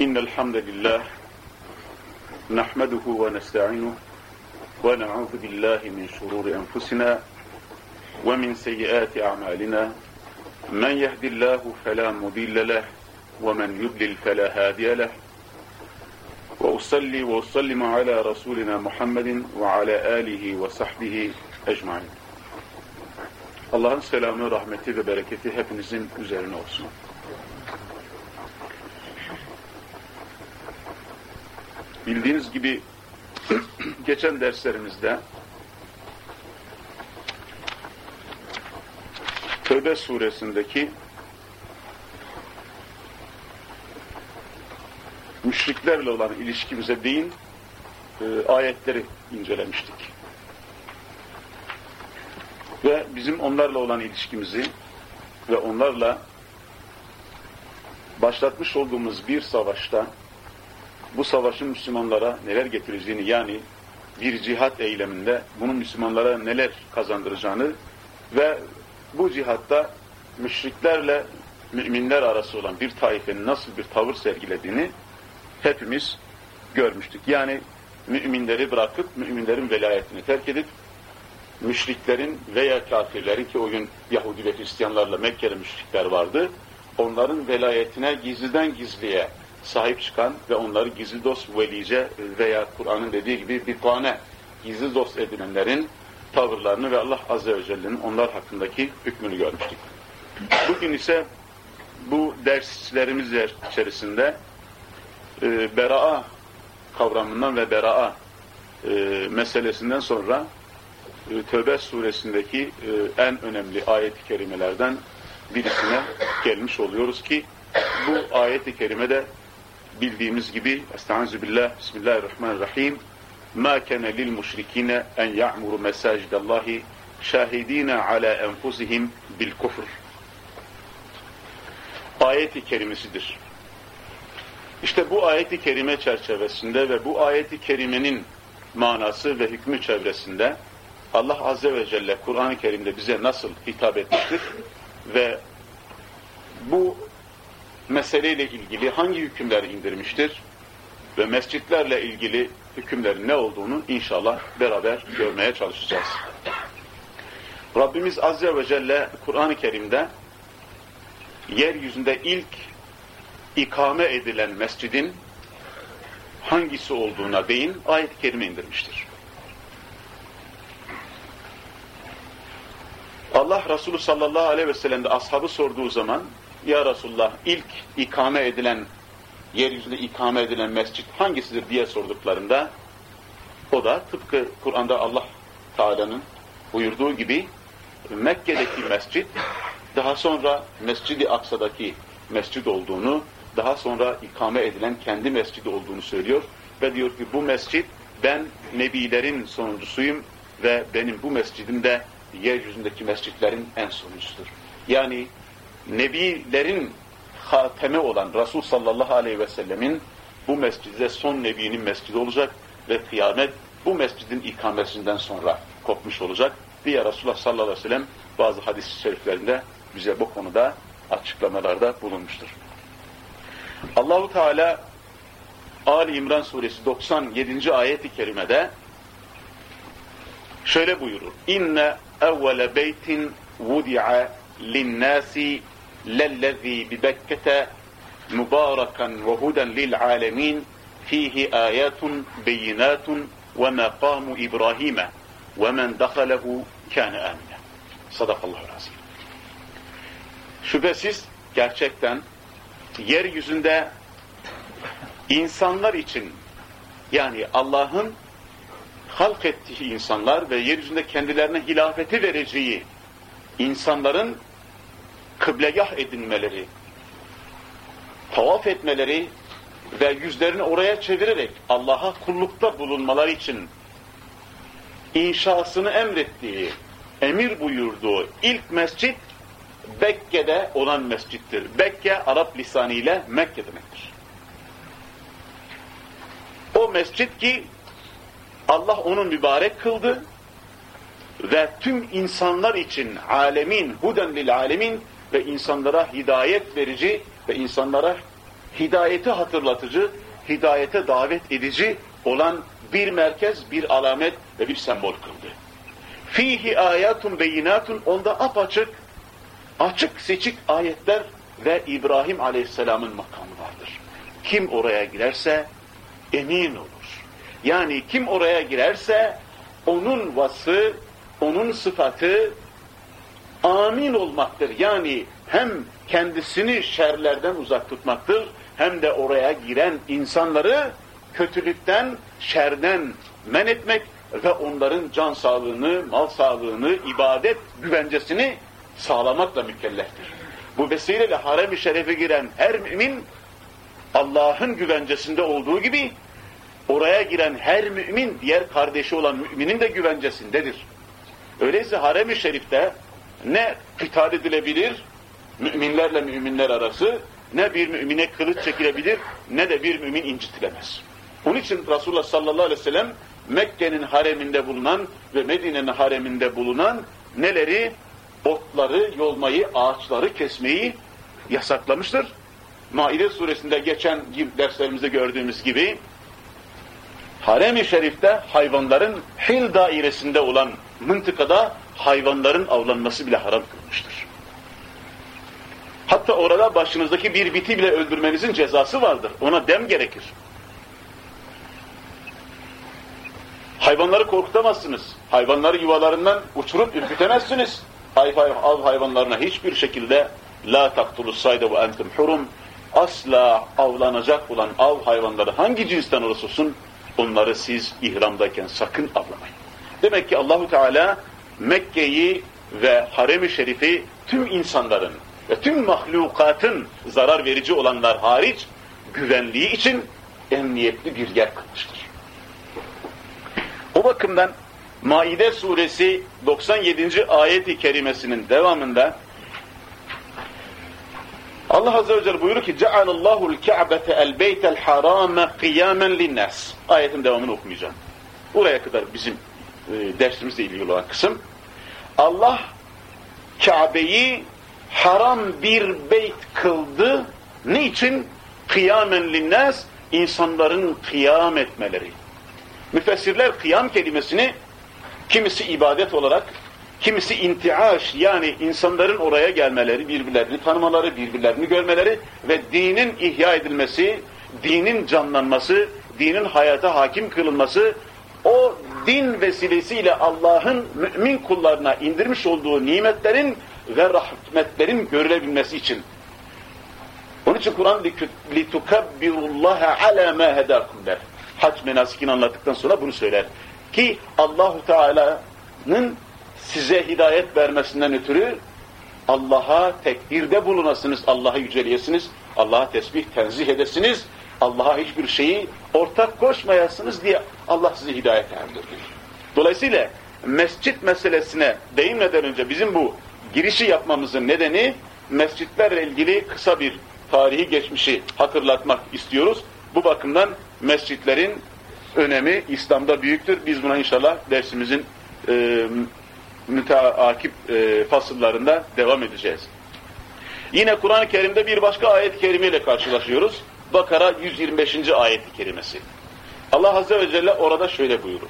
إن الحمد لله نحمده ونستعينه ونعوذ بالله من شرور أنفسنا ومن سيئات أعمالنا من يهد الله فلا مضل له ومن يضلل فلا هادي له وأصلي وأسلم على رسولنا محمد وعلى آله وصحبه ecmain. Allah'ın selamı, rahmeti ve bereketi hepinizin üzerine olsun. Bildiğiniz gibi geçen derslerimizde Tövbe suresindeki müşriklerle olan ilişkimize değin e, ayetleri incelemiştik. Ve bizim onlarla olan ilişkimizi ve onlarla başlatmış olduğumuz bir savaşta bu savaşın Müslümanlara neler getireceğini yani bir cihat eyleminde bunun Müslümanlara neler kazandıracağını ve bu cihatta müşriklerle müminler arası olan bir taifenin nasıl bir tavır sergilediğini hepimiz görmüştük. Yani müminleri bırakıp müminlerin velayetini terk edip müşriklerin veya kafirlerin ki o gün Yahudi ve Hristiyanlarla Mekkeli müşrikler vardı. Onların velayetine gizliden gizliye sahip çıkan ve onları gizli dost velice veya Kur'an'ın dediği gibi bir tane gizli dost edinenlerin tavırlarını ve Allah Azze ve Celle'nin onlar hakkındaki hükmünü görmüştük. Bugün ise bu derslerimiz içerisinde e, bera'a kavramından ve bera'a e, meselesinden sonra e, Tövbe suresindeki e, en önemli ayet-i kerimelerden birisine gelmiş oluyoruz ki bu ayet-i kerimede bildiğimiz gibi Estaizu billah, Bismillahirrahmanirrahim مَا كَنَ لِلْمُشْرِك۪ينَ اَنْ يَعْمُرُ مَسَاجِدَ اللّٰهِ شَاهِد۪ينَ عَلَى اَنْفُسِهِمْ بِالْكُفْرِ Ayet-i kerimesidir. İşte bu ayet-i kerime çerçevesinde ve bu ayet-i kerimenin manası ve hükmü çevresinde Allah Azze ve Celle Kur'an-ı Kerim'de bize nasıl hitap etmiştir ve bu meseleyle ilgili hangi hükümleri indirmiştir ve mescitlerle ilgili hükümlerin ne olduğunu inşallah beraber görmeye çalışacağız. Rabbimiz Azze ve Celle Kur'an-ı Kerim'de yeryüzünde ilk ikame edilen mescidin hangisi olduğuna değin ayet-i kerime indirmiştir. Allah Resulü sallallahu aleyhi ve sellem de ashabı sorduğu zaman Ya Resulullah ilk ikame edilen yeryüzünde ikame edilen mescit hangisidir diye sorduklarında o da tıpkı Kur'an'da Allah Teala'nın buyurduğu gibi Mekke'deki mescit daha sonra Mescid-i Aksa'daki mescid olduğunu daha sonra ikame edilen kendi mescidi olduğunu söylüyor ve diyor ki bu mescit ben nebilerin sonuncusuyum ve benim bu mescidimde yeryüzündeki mescitlerin en sonuncusudur. Yani nebilerin hatemi olan Resul sallallahu aleyhi ve sellemin bu mescidde son nebinin mescidi olacak ve kıyamet bu mescidin ikamesinden sonra kopmuş olacak diye Resulullah sallallahu aleyhi ve sellem bazı hadis-i şeriflerinde bize bu konuda açıklamalarda bulunmuştur. Allahu Teala Ali İmran suresi 97. ayet-i kerimede şöyle buyurur. İnne evvele beytin vudi'a linnâsi huden lil âlemin fihi âyâtun beyinâtun ve maqâmu İbrahim'e ve men dahalehu kâne âmine. Sadakallahu razı. Şüphesiz gerçekten yeryüzünde insanlar için yani Allah'ın halk ettiği insanlar ve yeryüzünde kendilerine hilafeti vereceği insanların kıblegah edinmeleri, tavaf etmeleri ve yüzlerini oraya çevirerek Allah'a kullukta bulunmaları için inşasını emrettiği, emir buyurduğu ilk mescit Bekke'de olan mescittir. Bekke Arap lisanıyla Mekke demektir. O mescit ki Allah onu mübarek kıldı ve tüm insanlar için alemin, huden lil alemin ve insanlara hidayet verici ve insanlara hidayeti hatırlatıcı, hidayete davet edici olan bir merkez, bir alamet ve bir sembol kıldı. Fihi ayatun beyinatun onda apaçık, açık seçik ayetler ve İbrahim Aleyhisselam'ın makamı vardır. Kim oraya girerse emin olur. Yani kim oraya girerse onun vası, onun sıfatı amin olmaktır. Yani hem kendisini şerlerden uzak tutmaktır hem de oraya giren insanları kötülükten, şerden men etmek ve onların can sağlığını, mal sağlığını, ibadet güvencesini sağlamakla mükelleftir. Bu vesileyle harem-i şerefe giren her mümin Allah'ın güvencesinde olduğu gibi oraya giren her mümin diğer kardeşi olan müminin de güvencesindedir. Öyleyse harem-i şerifte ne kıtal edilebilir müminlerle müminler arası ne bir mümine kılıç çekilebilir ne de bir mümin incitilemez. Onun için Resulullah sallallahu aleyhi ve sellem Mekke'nin hareminde bulunan ve Medine'nin hareminde bulunan neleri? Otları, yolmayı, ağaçları kesmeyi yasaklamıştır. Maide suresinde geçen derslerimizde gördüğümüz gibi harem-i şerifte hayvanların hil dairesinde olan mıntıkada hayvanların avlanması bile haram kılmıştır. Hatta orada başınızdaki bir biti bile öldürmenizin cezası vardır. Ona dem gerekir. Hayvanları korkutamazsınız. Hayvanları yuvalarından uçurup ürkütemezsiniz. Av hayvanlarına hiçbir şekilde la taktulus sayda ve entum hurum asla avlanacak olan av hayvanları hangi cinsten olursa olsun onları siz ihramdayken sakın avlamayın. Demek ki Allahu Teala Mekke'yi ve Harem-i Şerif'i tüm insanların ve tüm mahlukatın zarar verici olanlar hariç güvenliği için emniyetli bir yer kılmıştır. O bakımdan Maide suresi 97. ayeti kerimesinin devamında Allah Azze ve Celle buyurur ki cealallahu el-ka'bete el-beytel harame kıyamen linnas. Ayetin devamını okumayacağım. Oraya kadar bizim e, dersimizle ilgili olan kısım. Allah Kabe'yi haram bir beyt kıldı. Niçin? Kıyamen linnas, insanların kıyam etmeleri. Müfessirler kıyam kelimesini kimisi ibadet olarak, kimisi intiaş yani insanların oraya gelmeleri, birbirlerini tanımaları, birbirlerini görmeleri ve dinin ihya edilmesi, dinin canlanması, dinin hayata hakim kılınması, o din vesilesiyle Allah'ın mümin kullarına indirmiş olduğu nimetlerin ve rahmetlerin görülebilmesi için. Onun için Kur'an لِتُكَبِّرُ اللّٰهَ عَلَى مَا هَدَاكُمْ der. Hac menasikini anlattıktan sonra bunu söyler. Ki Allahu Teala'nın size hidayet vermesinden ötürü Allah'a tekbirde bulunasınız, Allah'ı yüceleyesiniz, Allah'a tesbih, tenzih edesiniz, Allah'a hiçbir şeyi ortak koşmayasınız diye Allah sizi hidayet erdirdi. Dolayısıyla mescit meselesine değinmeden önce bizim bu girişi yapmamızın nedeni mescitlerle ilgili kısa bir tarihi geçmişi hatırlatmak istiyoruz. Bu bakımdan mescitlerin önemi İslam'da büyüktür. Biz buna inşallah dersimizin e, müteakip e, fasıllarında devam edeceğiz. Yine Kur'an-ı Kerim'de bir başka ayet-i kerimeyle karşılaşıyoruz. Bakara 125. ayet-i kerimesi. Allah Azze ve Celle orada şöyle buyurur.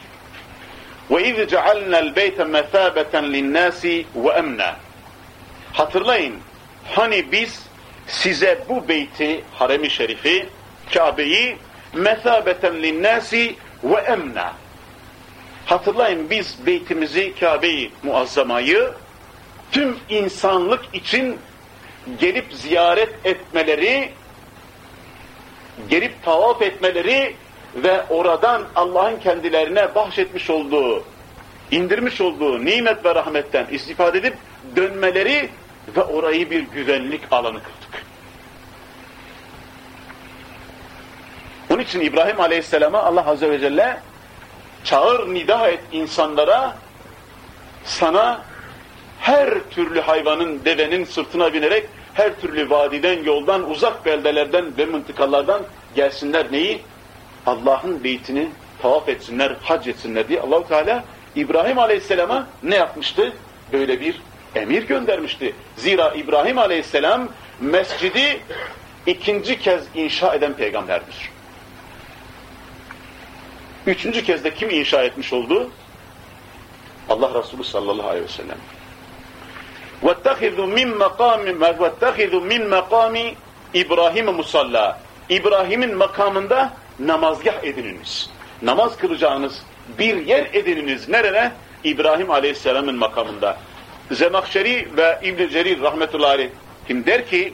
وَاِذْ جَعَلْنَا الْبَيْتَ مَثَابَةً لِلنَّاسِ وَاَمْنًا Hatırlayın, hani biz size bu beyti, harem-i şerifi, Kabe'yi mesabeten linnâsi ve emna. Hatırlayın biz beytimizi, Kabe'yi muazzamayı tüm insanlık için gelip ziyaret etmeleri, gelip tavaf etmeleri ve oradan Allah'ın kendilerine bahşetmiş olduğu, indirmiş olduğu nimet ve rahmetten istifade edip dönmeleri ve orayı bir güvenlik alanı kıldık. Bunun için İbrahim Aleyhisselam'a Allah Azze ve Celle çağır nida et insanlara sana her türlü hayvanın, devenin sırtına binerek her türlü vadiden, yoldan, uzak beldelerden ve mıntıkalardan gelsinler neyi? Allah'ın beytini tavaf etsinler, hac etsinler diye Allahu Teala İbrahim Aleyhisselam'a ne yapmıştı? Böyle bir emir göndermişti. Zira İbrahim Aleyhisselam mescidi ikinci kez inşa eden peygamberdir. Üçüncü kez de kim inşa etmiş oldu? Allah Resulü sallallahu aleyhi ve sellem. وَاتَّخِذُوا مِنْ مَقَامِ وَاتَّخِذُوا مِنْ مَقَامِ İbrahim musalla. İbrahim'in makamında namazgah edininiz. Namaz kılacağınız bir yer edininiz. Nerede? İbrahim Aleyhisselam'ın makamında. Zemakşeri ve İbn Cerir rahmetullahi aleyh kim der ki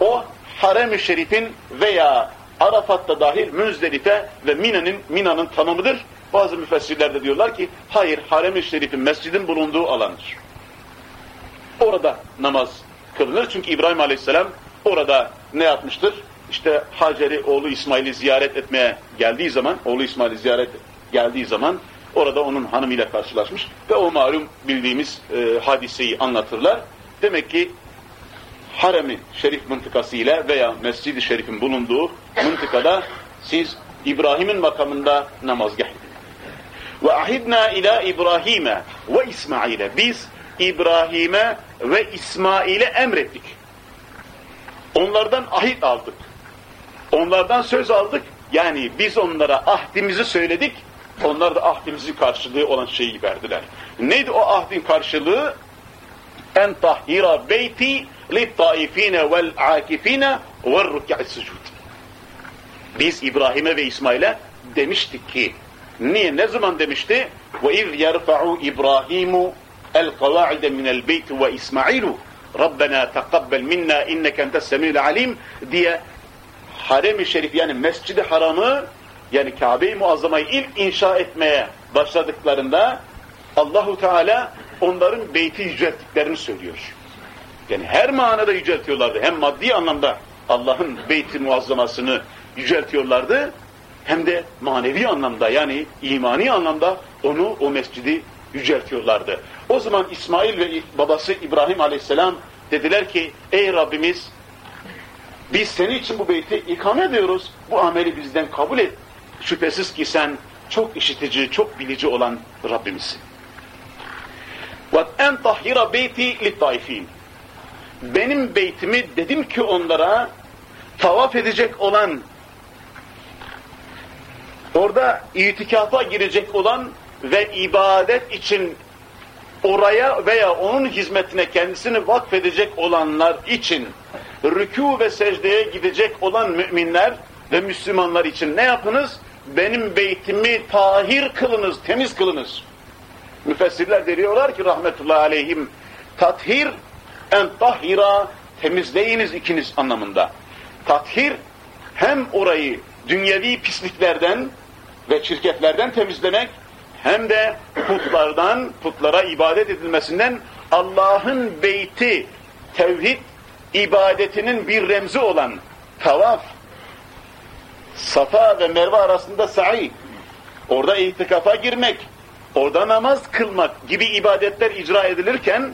o harem-i şerifin veya Arafat'ta dahil Müzdelife ve Mina'nın Mina'nın tanımıdır. Bazı müfessirler de diyorlar ki hayır harem-i şerifin mescidin bulunduğu alandır. Orada namaz kılınır çünkü İbrahim Aleyhisselam orada ne yapmıştır? İşte Hacer'i oğlu İsmail'i ziyaret etmeye geldiği zaman, oğlu İsmail'i ziyaret geldiği zaman orada onun hanımıyla karşılaşmış ve o malum bildiğimiz e, hadiseyi anlatırlar. Demek ki haremi şerif mıntıkası ile veya mescidi şerifin bulunduğu mıntıkada siz İbrahim'in makamında namazgah edin. Ve ahidna ila İbrahim'e ve İsmail'e. Biz İbrahim'e ve İsmail'e emrettik. Onlardan ahit aldık. Onlardan söz aldık. Yani biz onlara ahdimizi söyledik. Onlar da ahdimizin karşılığı olan şeyi verdiler. Neydi o ahdin karşılığı? En tahhira beyti littaifine vel akifine vel rükâ'i sucud. Biz İbrahim'e ve İsmail'e demiştik ki, niye, ne zaman demişti? Ve iz yerfa'u İbrahimu الْقَوَاعِدَ مِنَ الْبَيْتِ وَاِسْمَعِيلُ Rabbena takabbel minna inneke entes semîl alim diye harem-i şerif yani mescidi haramı yani Kabe-i Muazzama'yı ilk inşa etmeye başladıklarında Allahu Teala onların beyti yücelttiklerini söylüyor. Yani her manada yüceltiyorlardı. Hem maddi anlamda Allah'ın beyti muazzamasını yüceltiyorlardı hem de manevi anlamda yani imani anlamda onu o mescidi yüceltiyorlardı. O zaman İsmail ve babası İbrahim aleyhisselam dediler ki ey Rabbimiz biz senin için bu beyti ikame ediyoruz. Bu ameli bizden kabul et. Şüphesiz ki sen çok işitici, çok bilici olan Rabbimizsin. وَاَنْ طَحِّرَ beyti لِلْطَائِف۪ينَ Benim beytimi dedim ki onlara tavaf edecek olan orada itikafa girecek olan ve ibadet için oraya veya onun hizmetine kendisini vakfedecek olanlar için rükû ve secdeye gidecek olan müminler ve Müslümanlar için ne yapınız? Benim beytimi tahir kılınız, temiz kılınız. Müfessirler diyorlar ki rahmetullahi aleyhim tathir en tahira temizleyiniz ikiniz anlamında. Tathir hem orayı dünyevi pisliklerden ve çirkeflerden temizlemek hem de putlardan, putlara ibadet edilmesinden Allah'ın beyti, tevhid ibadetinin bir remzi olan tavaf, Safa ve Merve arasında sa'i, orada itikafa girmek, orada namaz kılmak gibi ibadetler icra edilirken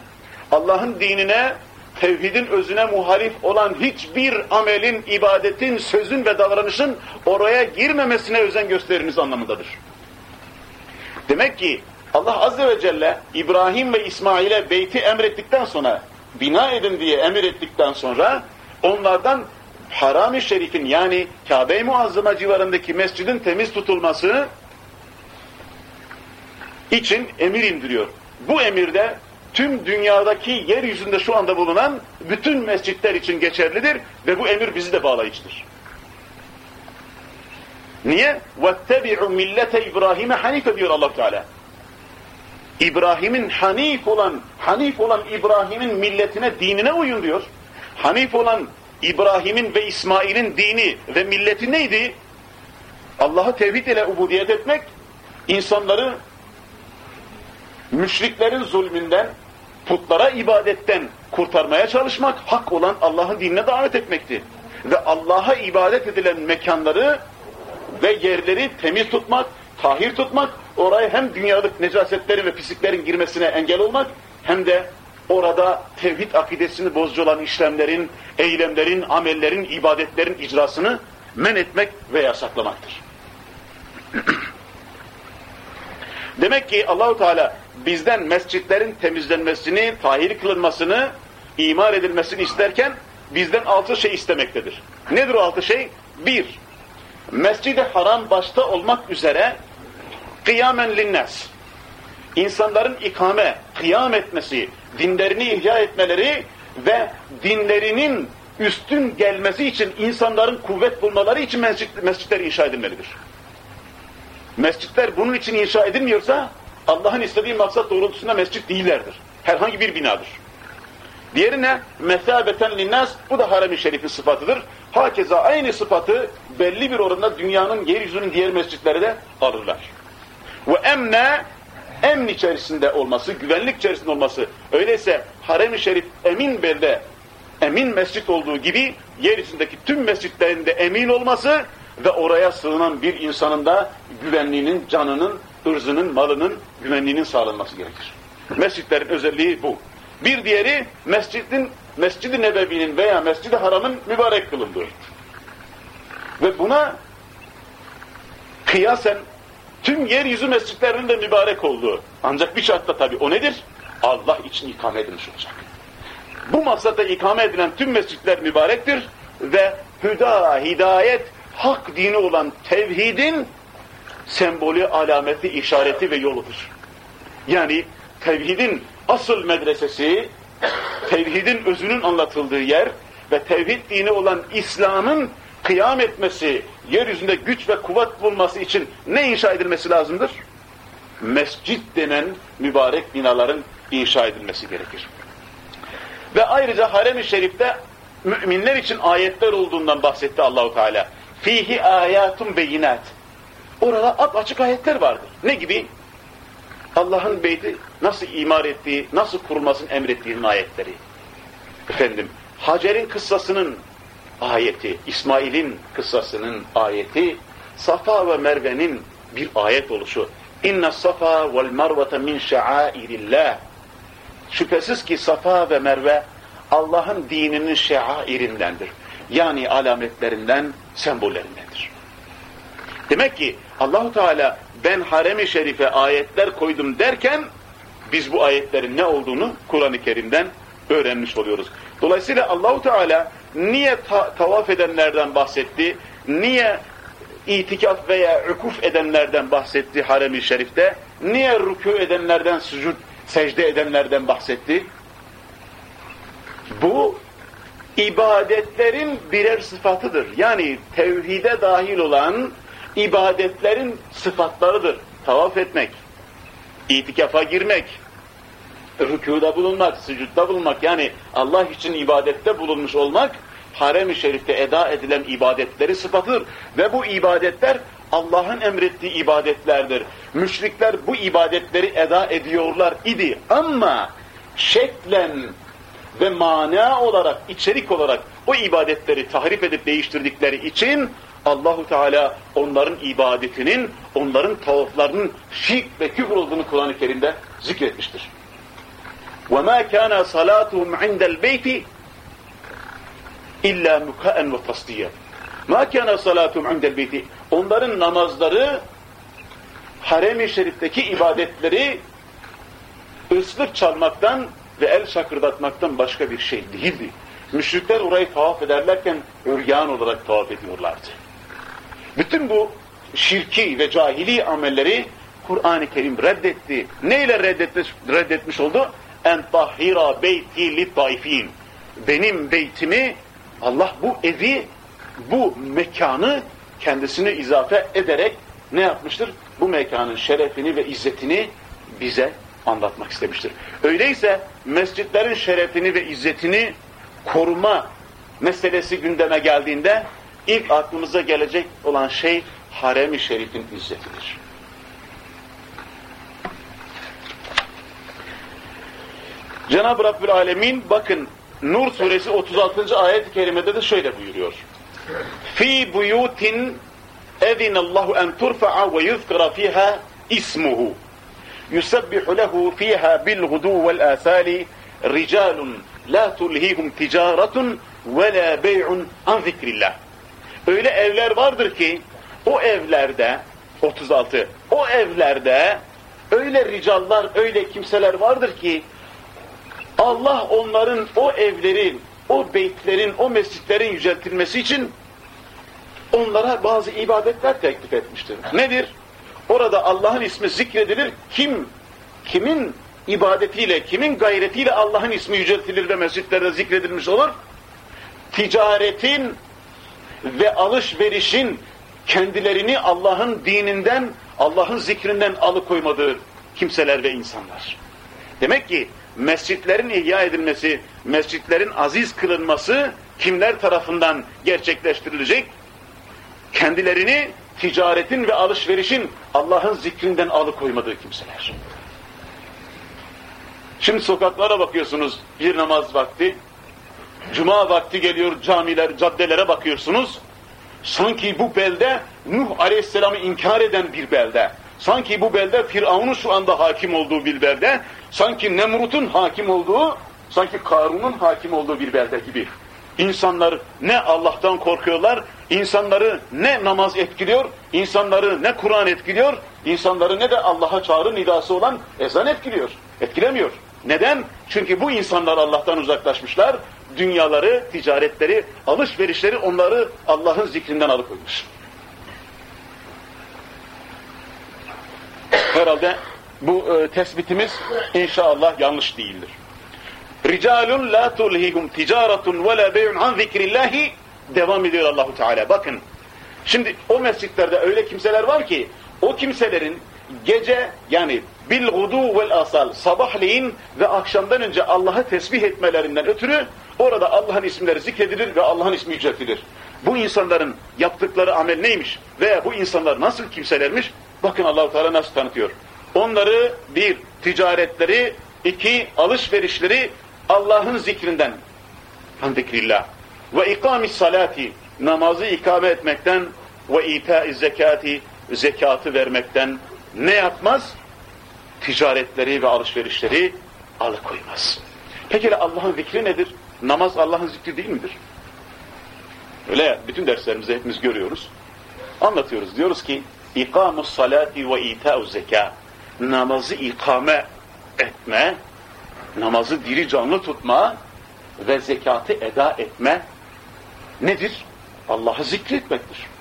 Allah'ın dinine, tevhidin özüne muhalif olan hiçbir amelin, ibadetin, sözün ve davranışın oraya girmemesine özen gösteriniz anlamındadır. Demek ki Allah Azze ve Celle İbrahim ve İsmail'e beyti emrettikten sonra, bina edin diye emir ettikten sonra onlardan Haram-ı Şerif'in yani Kabe-i Muazzama civarındaki mescidin temiz tutulması için emir indiriyor. Bu emirde tüm dünyadaki yeryüzünde şu anda bulunan bütün mescitler için geçerlidir ve bu emir bizi de bağlayıcıdır. Niye? وَاتَّبِعُ millete İbrahim'e hanife diyor allah Teala. İbrahim'in hanif olan, hanif olan İbrahim'in milletine, dinine uyun diyor. Hanif olan İbrahim'in ve İsmail'in dini ve milleti neydi? Allah'ı tevhid ile ubudiyet etmek, insanları müşriklerin zulmünden, putlara ibadetten kurtarmaya çalışmak, hak olan Allah'ın dinine davet etmekti. Ve Allah'a ibadet edilen mekanları ve yerleri temiz tutmak, tahir tutmak, oraya hem dünyalık necasetlerin ve pisliklerin girmesine engel olmak, hem de orada tevhid akidesini bozucu olan işlemlerin, eylemlerin, amellerin, ibadetlerin icrasını men etmek ve yasaklamaktır. Demek ki Allahu Teala bizden mescitlerin temizlenmesini, tahir kılınmasını, imar edilmesini isterken bizden altı şey istemektedir. Nedir o altı şey? Bir, Mescid-i Haram başta olmak üzere kıyamen linnas. İnsanların ikame, kıyam etmesi, dinlerini ihya etmeleri ve dinlerinin üstün gelmesi için insanların kuvvet bulmaları için mescit, mescitler inşa edilmelidir. Mescitler bunun için inşa edilmiyorsa Allah'ın istediği maksat doğrultusunda mescit değillerdir. Herhangi bir binadır. Diğeri ne? Mesabeten linnas. Bu da harem-i şerifin sıfatıdır. Hakeza aynı sıfatı belli bir oranda dünyanın yeryüzünün diğer mescitleri de alırlar. Ve emne emn içerisinde olması, güvenlik içerisinde olması. Öyleyse harem-i şerif emin belde, emin mescit olduğu gibi yeryüzündeki tüm mescitlerinde emin olması ve oraya sığınan bir insanın da güvenliğinin, canının, ırzının, malının güvenliğinin sağlanması gerekir. Mescitlerin özelliği bu. Bir diğeri mescidin, Mescid-i Nebevi'nin veya Mescid-i Haram'ın mübarek kılındığı. Ve buna kıyasen tüm yeryüzü mescitlerinin de mübarek olduğu. Ancak bir şartla tabii o nedir? Allah için ikame edilmiş olacak. Bu maksata ikame edilen tüm mescitler mübarektir ve hüda, hidayet, hak dini olan tevhidin sembolü, alameti, işareti ve yoludur. Yani tevhidin asıl medresesi, tevhidin özünün anlatıldığı yer ve tevhid dini olan İslam'ın kıyam etmesi, yeryüzünde güç ve kuvvet bulması için ne inşa edilmesi lazımdır? Mescit denen mübarek binaların inşa edilmesi gerekir. Ve ayrıca harem-i şerifte müminler için ayetler olduğundan bahsetti Allahu Teala. Fihi ayatun beyinat. Orada açık ayetler vardır. Ne gibi? Allah'ın beyti nasıl imar ettiği, nasıl kurulmasını emrettiğinin ayetleri. Efendim, Hacer'in kıssasının ayeti, İsmail'in kıssasının ayeti, Safa ve Merve'nin bir ayet oluşu. İnne safa vel mervete min şa'airillah. Şüphesiz ki Safa ve Merve Allah'ın dininin şairindendir. Yani alametlerinden, sembollerindendir. Demek ki Allahu Teala ben harem-i şerife ayetler koydum derken biz bu ayetlerin ne olduğunu Kur'an-ı Kerim'den öğrenmiş oluyoruz. Dolayısıyla Allahu Teala niye ta tavaf edenlerden bahsetti? Niye itikaf veya ukuf edenlerden bahsetti harem-i şerifte? Niye rükû edenlerden, sucud, secde edenlerden bahsetti? Bu ibadetlerin birer sıfatıdır. Yani tevhide dahil olan ibadetlerin sıfatlarıdır. Tavaf etmek, itikafa girmek, rükuda bulunmak, sücutta bulunmak yani Allah için ibadette bulunmuş olmak harem-i şerifte eda edilen ibadetleri sıfatıdır. Ve bu ibadetler Allah'ın emrettiği ibadetlerdir. Müşrikler bu ibadetleri eda ediyorlar idi ama şeklen ve mana olarak, içerik olarak o ibadetleri tahrip edip değiştirdikleri için Allahu Teala onların ibadetinin, onların tavaflarının şirk ve küfür olduğunu Kur'an-ı Kerim'de zikretmiştir. وَمَا كَانَ صَلَاتُهُمْ عِنْدَ الْبَيْتِ اِلَّا مُكَاءً وَتَصْدِيًا مَا كَانَ صَلَاتُهُمْ عِنْدَ الْبَيْتِ Onların namazları, harem-i şerifteki ibadetleri ıslık çalmaktan ve el şakırdatmaktan başka bir şey değildi. Müşrikler orayı tavaf ederlerken öryan olarak tavaf ediyorlardı. Bütün bu şirki ve cahili amelleri Kur'an-ı Kerim reddetti. Neyle reddetmiş, reddetmiş oldu? En tahhira beyti li taifin. Benim beytimi Allah bu evi, bu mekanı kendisine izafe ederek ne yapmıştır? Bu mekanın şerefini ve izzetini bize anlatmak istemiştir. Öyleyse mescitlerin şerefini ve izzetini koruma meselesi gündeme geldiğinde ilk aklımıza gelecek olan şey harem-i şerifin izzetidir. Cenab-ı Rabbül Alemin bakın Nur suresi 36. ayet-i kerimede de şöyle buyuruyor. Fi buyutin ezinallahu en turfa'a ve yuzkara fiha ismuhu yusabbihu lehu fiha bil gudu vel asali ricalun la tulhihum ticaretun ve la bey'un an zikrillah. Öyle evler vardır ki o evlerde 36 o evlerde öyle ricallar öyle kimseler vardır ki Allah onların o evlerin o beytlerin, o mescitlerin yüceltilmesi için onlara bazı ibadetler teklif etmiştir. Nedir? Orada Allah'ın ismi zikredilir. Kim, kimin ibadetiyle, kimin gayretiyle Allah'ın ismi yüceltilir ve mescitlerde zikredilmiş olur? Ticaretin ve alışverişin kendilerini Allah'ın dininden, Allah'ın zikrinden alıkoymadığı kimseler ve insanlar. Demek ki mescitlerin ihya edilmesi, mescitlerin aziz kılınması kimler tarafından gerçekleştirilecek? Kendilerini ticaretin ve alışverişin Allah'ın zikrinden alıkoymadığı kimseler. Şimdi sokaklara bakıyorsunuz bir namaz vakti, cuma vakti geliyor camiler, caddelere bakıyorsunuz. Sanki bu belde Nuh Aleyhisselam'ı inkar eden bir belde. Sanki bu belde Firavun'un şu anda hakim olduğu bir belde. Sanki Nemrut'un hakim olduğu, sanki Karun'un hakim olduğu bir belde gibi. İnsanlar ne Allah'tan korkuyorlar, insanları ne namaz etkiliyor, insanları ne Kur'an etkiliyor, insanları ne de Allah'a çağrı nidası olan ezan etkiliyor. Etkilemiyor. Neden? Çünkü bu insanlar Allah'tan uzaklaşmışlar, dünyaları, ticaretleri, alışverişleri onları Allah'ın zikrinden alıkoymuş. Herhalde bu e, tespitimiz inşallah yanlış değildir. Ricalun la tulhihum ticaretun ve la bey'un an zikrillahi devam ediyor Allahu Teala. Bakın. Şimdi o mescitlerde öyle kimseler var ki o kimselerin gece yani bil gudu vel asal sabahleyin ve akşamdan önce Allah'ı tesbih etmelerinden ötürü orada Allah'ın isimleri zikredilir ve Allah'ın ismi yüceltilir. Bu insanların yaptıkları amel neymiş? Veya bu insanlar nasıl kimselermiş? Bakın Allahu Teala nasıl tanıtıyor. Onları bir ticaretleri, iki alışverişleri Allah'ın zikrinden. Han zikrillah. Ve ikamis salati namazı ikame etmekten ve ita zekati zekatı vermekten ne yapmaz? Ticaretleri ve alışverişleri alıkoymaz. Peki Allah'ın zikri nedir? Namaz Allah'ın zikri değil midir? Öyle bütün derslerimizde hepimiz görüyoruz. Anlatıyoruz. Diyoruz ki İkamus salati ve ita'u zeka. Namazı ikame etme, namazı diri canlı tutma ve zekatı eda etme nedir? Allah'ı zikretmektir.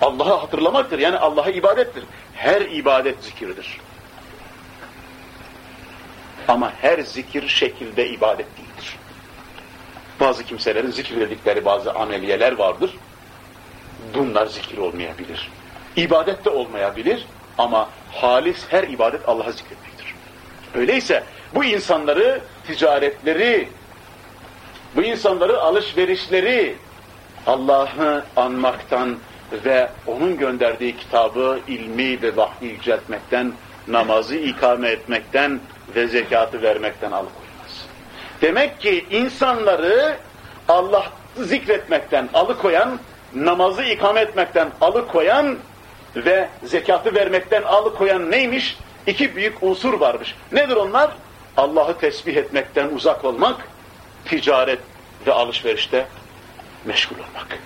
Allah'ı hatırlamaktır. Yani Allah'a ibadettir. Her ibadet zikirdir. Ama her zikir şekilde ibadet değildir. Bazı kimselerin zikirledikleri bazı ameliyeler vardır. Bunlar zikir olmayabilir. İbadet de olmayabilir ama halis her ibadet Allah'a zikretmektir. Öyleyse bu insanları ticaretleri, bu insanları alışverişleri Allah'ı anmaktan ve onun gönderdiği kitabı, ilmi ve vahyi yüceltmekten, namazı ikame etmekten ve zekatı vermekten alıkoymaz. Demek ki insanları Allah zikretmekten alıkoyan, namazı ikame etmekten alıkoyan ve zekatı vermekten alıkoyan neymiş? İki büyük unsur varmış. Nedir onlar? Allah'ı tesbih etmekten uzak olmak, ticaret ve alışverişte meşgul olmak.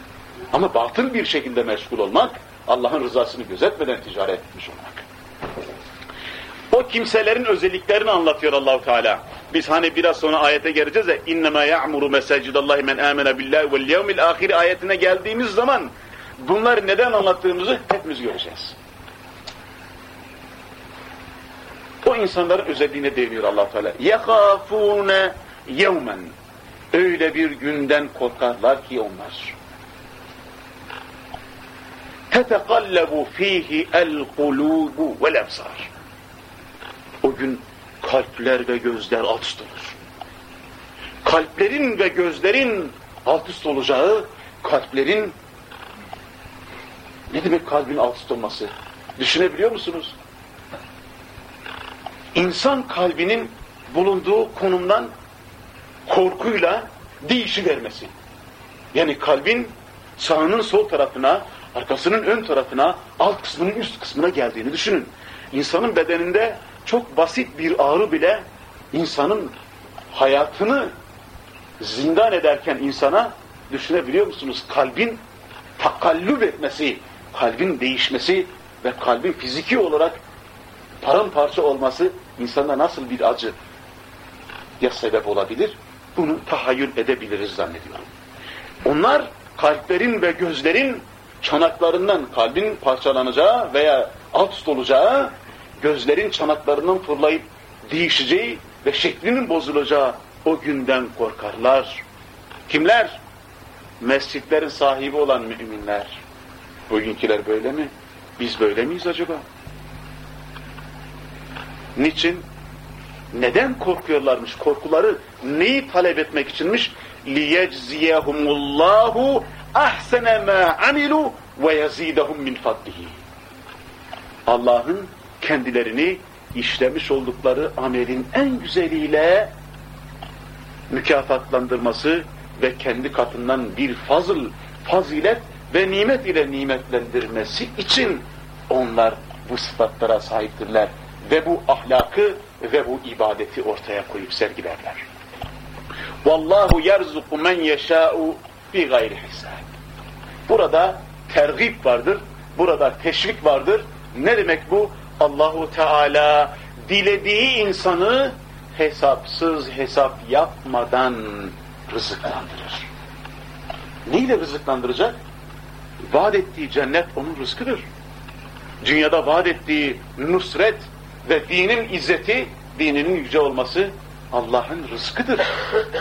Ama batıl bir şekilde meşgul olmak, Allah'ın rızasını gözetmeden ticaret etmiş olmak. O kimselerin özelliklerini anlatıyor Allahu Teala. Biz hani biraz sonra ayete geleceğiz ya innema ya'muru mesacidallahi men amene billahi vel yevmil ahir ayetine geldiğimiz zaman bunları neden anlattığımızı hepimiz göreceğiz. O insanların özelliğine değiniyor Allah Teala. Yahafune yevmen. Öyle bir günden korkarlar ki onlar. تَتَقَلَّبُ ف۪يهِ الْقُلُوبُ وَالْاَبْصَارِ O gün kalpler ve gözler alt üst olur. Kalplerin ve gözlerin alt üst olacağı, kalplerin ne demek kalbin alt üst olması? Düşünebiliyor musunuz? İnsan kalbinin bulunduğu konumdan korkuyla değişi vermesi. Yani kalbin sağının sol tarafına, arkasının ön tarafına, alt kısmının üst kısmına geldiğini düşünün. İnsanın bedeninde çok basit bir ağrı bile insanın hayatını zindan ederken insana düşünebiliyor musunuz? Kalbin takallüp etmesi, kalbin değişmesi ve kalbin fiziki olarak paramparça olması insanda nasıl bir acı ya sebep olabilir bunu tahayyül edebiliriz zannediyorum. Onlar kalplerin ve gözlerin çanaklarından kalbin parçalanacağı veya alt üst olacağı, gözlerin çanaklarından fırlayıp değişeceği ve şeklinin bozulacağı o günden korkarlar. Kimler? Mescitlerin sahibi olan müminler. Bugünküler böyle mi? Biz böyle miyiz acaba? Niçin? Neden korkuyorlarmış? Korkuları neyi talep etmek içinmiş? لِيَجْزِيَهُمُ اللّٰهُ اَحْسَنَ مَا عَمِلُوا وَيَزِيدَهُمْ مِنْ فَضْلِهِ Allah'ın kendilerini işlemiş oldukları amelin en güzeliyle mükafatlandırması ve kendi katından bir fazıl, fazilet ve nimet ile nimetlendirmesi için onlar bu sıfatlara sahiptirler ve bu ahlakı ve bu ibadeti ortaya koyup sergilerler. Vallahu yerzuku men yeşâ'u bi gayri hisab. Burada tergip vardır, burada teşvik vardır. Ne demek bu? Allahu Teala dilediği insanı hesapsız hesap yapmadan rızıklandırır. Neyle rızıklandıracak? Vaat ettiği cennet onun rızkıdır. Dünyada vaat ettiği nusret ve dinin izzeti, dininin yüce olması Allah'ın rızkıdır.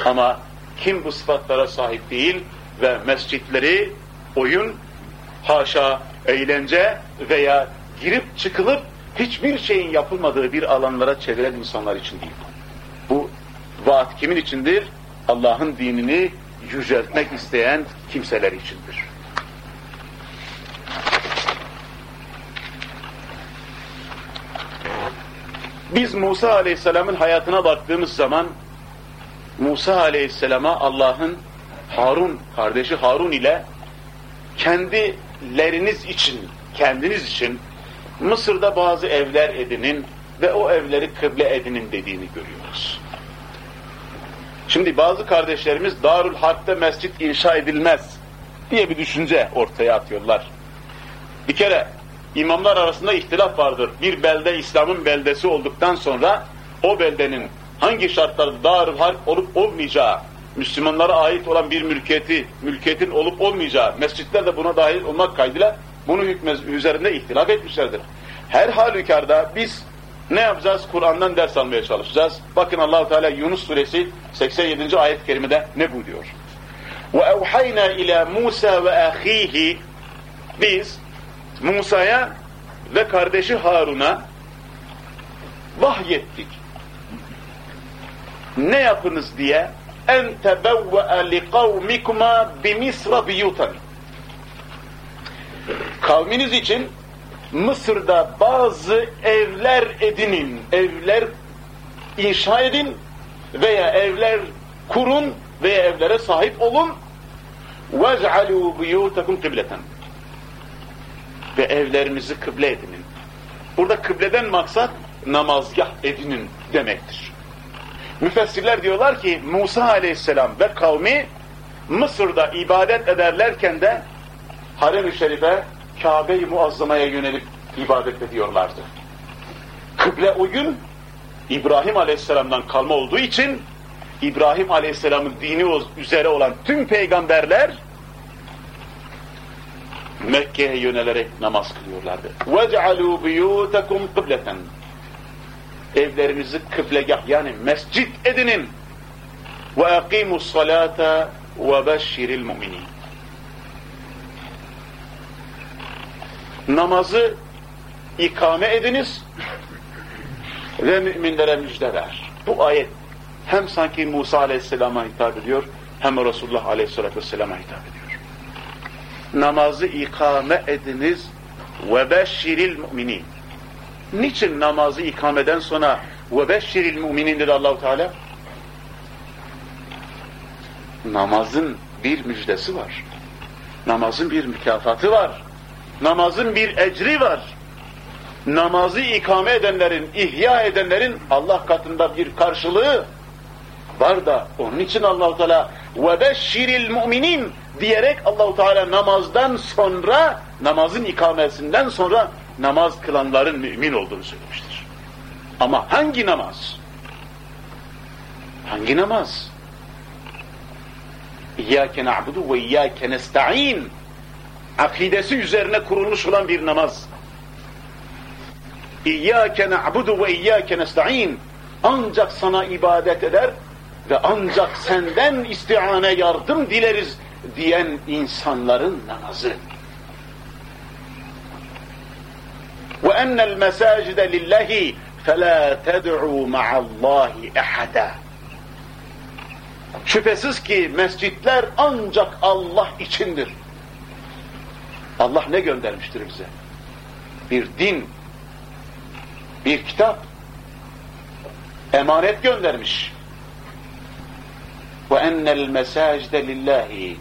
Ama kim bu sıfatlara sahip değil ve mescitleri oyun, haşa, eğlence veya girip çıkılıp hiçbir şeyin yapılmadığı bir alanlara çeviren insanlar için değil. Bu vaat kimin içindir? Allah'ın dinini yüceltmek isteyen kimseler içindir. Biz Musa Aleyhisselam'ın hayatına baktığımız zaman Musa Aleyhisselam'a Allah'ın Harun, kardeşi Harun ile kendileriniz için, kendiniz için Mısır'da bazı evler edinin ve o evleri kıble edinin dediğini görüyoruz. Şimdi bazı kardeşlerimiz Darül Harp'te mescit inşa edilmez diye bir düşünce ortaya atıyorlar. Bir kere imamlar arasında ihtilaf vardır. Bir belde İslam'ın beldesi olduktan sonra o beldenin hangi şartlarda Darül Harp olup olmayacağı, Müslümanlara ait olan bir mülkiyeti, mülkiyetin olup olmayacağı, mescitler de buna dahil olmak kaydıyla bunu hükmez üzerinde ihtilaf etmişlerdir. Her halükarda biz ne yapacağız? Kur'an'dan ders almaya çalışacağız. Bakın Allahu Teala Yunus suresi 87. ayet-i kerimede ne buyuruyor? Ve evhayna ila Musa ve ahihi biz Musa'ya ve kardeşi Harun'a vahyettik. Ne yapınız diye en tebevve'e li kavmikuma bi Misra biyutan. Kavminiz için Mısır'da bazı evler edinin, evler inşa edin veya evler kurun veya evlere sahip olun. وَجْعَلُوا بُيُوتَكُمْ قِبْلَةً Ve evlerinizi kıble edinin. Burada kıbleden maksat namazgah edinin demektir. Müfessirler diyorlar ki Musa aleyhisselam ve kavmi Mısır'da ibadet ederlerken de Harem-i Şerif'e Kabe-i Muazzama'ya yönelip ibadet ediyorlardı. Kıble o gün İbrahim Aleyhisselam'dan kalma olduğu için İbrahim Aleyhisselam'ın dini üzere olan tüm peygamberler Mekke'ye yönelerek namaz kılıyorlardı. وَجْعَلُوا بِيُوتَكُمْ قِبْلَةً evlerinizi kıblegah yani mescit edinin. Ve akimus salata ve beşşiril müminin. Namazı ikame ediniz ve müminlere müjde ver. Bu ayet hem sanki Musa aleyhisselama hitap ediyor hem Resulullah aleyhisselatü vesselama hitap ediyor. Namazı ikame ediniz ve beşşiril müminin. Niçin namazı ikameden sonra ve beşşiril müminin dedi Allahu Teala? Namazın bir müjdesi var. Namazın bir mükafatı var namazın bir ecri var. Namazı ikame edenlerin, ihya edenlerin Allah katında bir karşılığı var da onun için Allahu Teala ve beşşiril müminin diyerek Allahu Teala namazdan sonra namazın ikamesinden sonra namaz kılanların mümin olduğunu söylemiştir. Ama hangi namaz? Hangi namaz? İyyâke na'budu ve iyyâke nesta'in akidesi üzerine kurulmuş olan bir namaz. İyyâke na'budu ve iyyâke nesta'in ancak sana ibadet eder ve ancak senden istiane yardım dileriz diyen insanların namazı. Ve ennel mesacide lillahi فَلَا تَدْعُوا مَعَ اللّٰهِ اَحَدًا Şüphesiz ki mescitler ancak Allah içindir. Allah ne göndermiştir bize? Bir din, bir kitap, emanet göndermiş. Ve ennel mesacide lillahi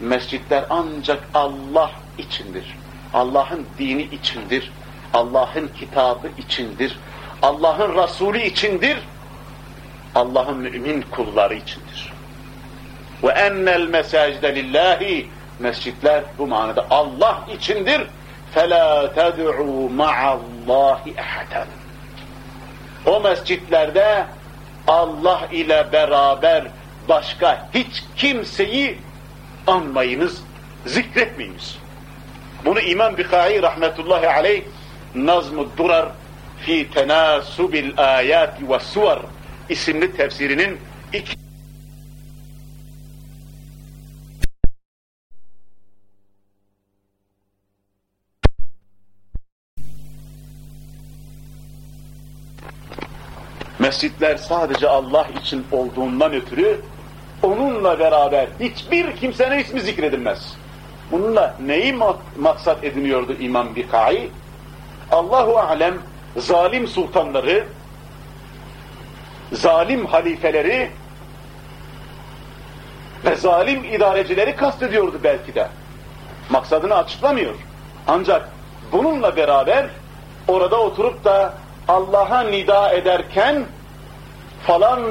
mescitler ancak Allah içindir. Allah'ın dini içindir. Allah'ın kitabı içindir. Allah'ın Resulü içindir. Allah'ın mümin kulları içindir. Ve ennel mesacide lillahi mescitler bu manada Allah içindir. فَلَا تَدْعُوا مَعَ اللّٰهِ اَحَدًا O mescitlerde Allah ile beraber başka hiç kimseyi anmayınız, zikretmeyiniz. Bunu İmam Bikai rahmetullahi aleyh Nazm-ı Durar fi tenasubil ayati ve suvar isimli tefsirinin iki Mescitler sadece Allah için olduğundan ötürü onunla beraber hiçbir kimsenin ismi zikredilmez. Bununla neyi maksat ediniyordu İmam Bikai? Allahu alem zalim sultanları, zalim halifeleri ve zalim idarecileri kastediyordu belki de. Maksadını açıklamıyor. Ancak bununla beraber orada oturup da Allah'a nida ederken falan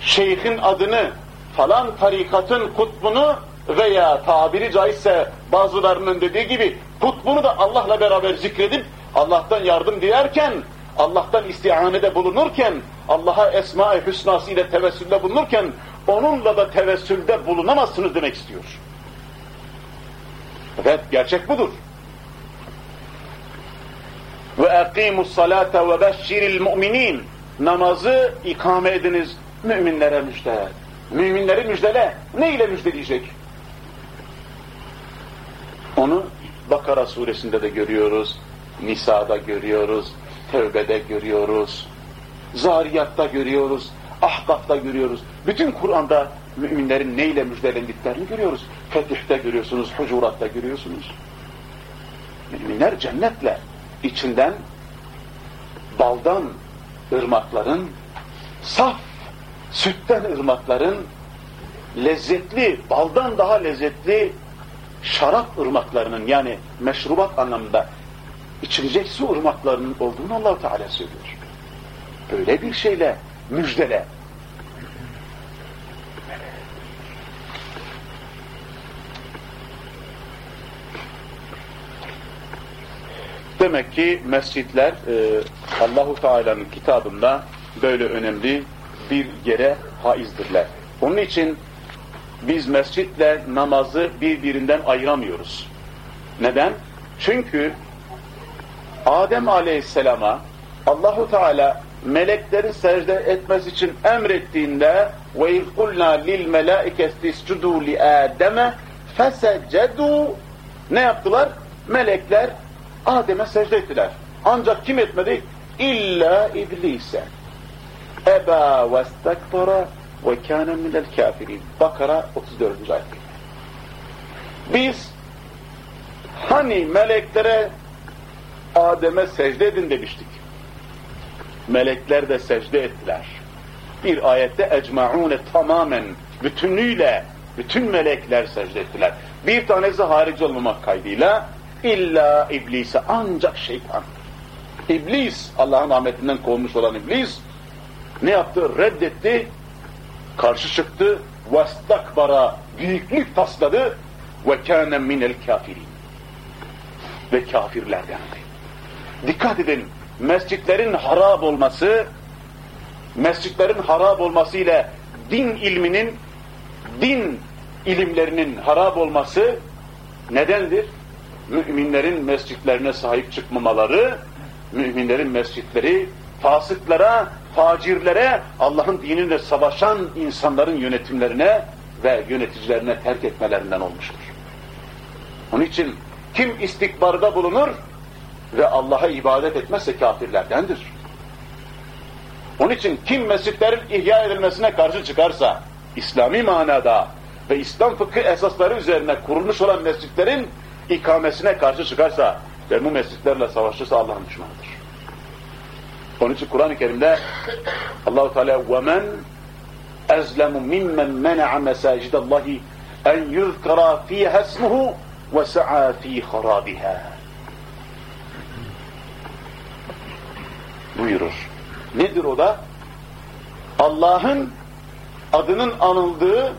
şeyhin adını, falan tarikatın kutbunu veya tabiri caizse bazılarının dediği gibi kutbunu da Allah'la beraber zikredip Allah'tan yardım dilerken, Allah'tan istihanede bulunurken, Allah'a Esma-i Hüsnası ile tevessülde bulunurken, onunla da tevessülde bulunamazsınız demek istiyor. Evet, gerçek budur. Ve salate ve beşşiril mu'minin namazı ikame ediniz müminlere müjde. Müminleri müjdele. Ne ile müjdeleyecek? Onu Bakara suresinde de görüyoruz. Nisa'da görüyoruz, Tevbe'de görüyoruz, Zariyat'ta görüyoruz, Ahkaf'ta görüyoruz. Bütün Kur'an'da müminlerin neyle müjdelendiklerini görüyoruz. Fetih'te görüyorsunuz, Hucurat'ta görüyorsunuz. Müminler cennetle içinden baldan ırmakların, saf sütten ırmakların, lezzetli, baldan daha lezzetli şarap ırmaklarının yani meşrubat anlamında içilecek su ırmaklarının olduğunu allah Teala söylüyor. Böyle bir şeyle müjdele. Demek ki mescitler e, Allahu Teala'nın kitabında böyle önemli bir yere haizdirler. Onun için biz mescitle namazı birbirinden ayıramıyoruz. Neden? Çünkü Adem Aleyhisselam'a Allahu Teala meleklerin secde etmesi için emrettiğinde ve kulna lil melaiketi iscudu li Adem'e fesecedu ne yaptılar? Melekler Adem'e secde ettiler. Ancak kim etmedi? İlla iblise. Eba ve istekbara ve kâne minel kafirin. Bakara 34. ayet. Biz hani meleklere Adem'e secde edin demiştik. Melekler de secde ettiler. Bir ayette ecmaune tamamen bütünüyle bütün melekler secde ettiler. Bir tanesi hariç olmamak kaydıyla illa iblise ancak şeytan. İblis Allah'ın rahmetinden kovmuş olan iblis ne yaptı? Reddetti, karşı çıktı, vastakbara büyüklük tasladı ve kâne minel kafirin. Ve kafirlerdendi. Dikkat edin, mescitlerin harap olması, mescitlerin harap olması ile din ilminin din ilimlerinin harap olması nedendir? Müminlerin mescitlerine sahip çıkmamaları, müminlerin mescitleri fasıklara, facirlere, Allah'ın dininde savaşan insanların yönetimlerine ve yöneticilerine terk etmelerinden olmuştur. Onun için kim istikbarda bulunur ve Allah'a ibadet etmezse kafirlerdendir. Onun için kim mescitlerin ihya edilmesine karşı çıkarsa, İslami manada ve İslam fıkı esasları üzerine kurulmuş olan mescitlerin ikamesine karşı çıkarsa ve bu mescitlerle savaşırsa Allah'ın düşmanıdır. Onun için Kur'an-ı Kerim'de Allahu Teala ve men ezlemu mimmen mena'a mesacidallahi en yuzkara fiha ismuhu ve sa'a fi harabiha. Buyurur. Nedir o da? Allah'ın adının anıldığı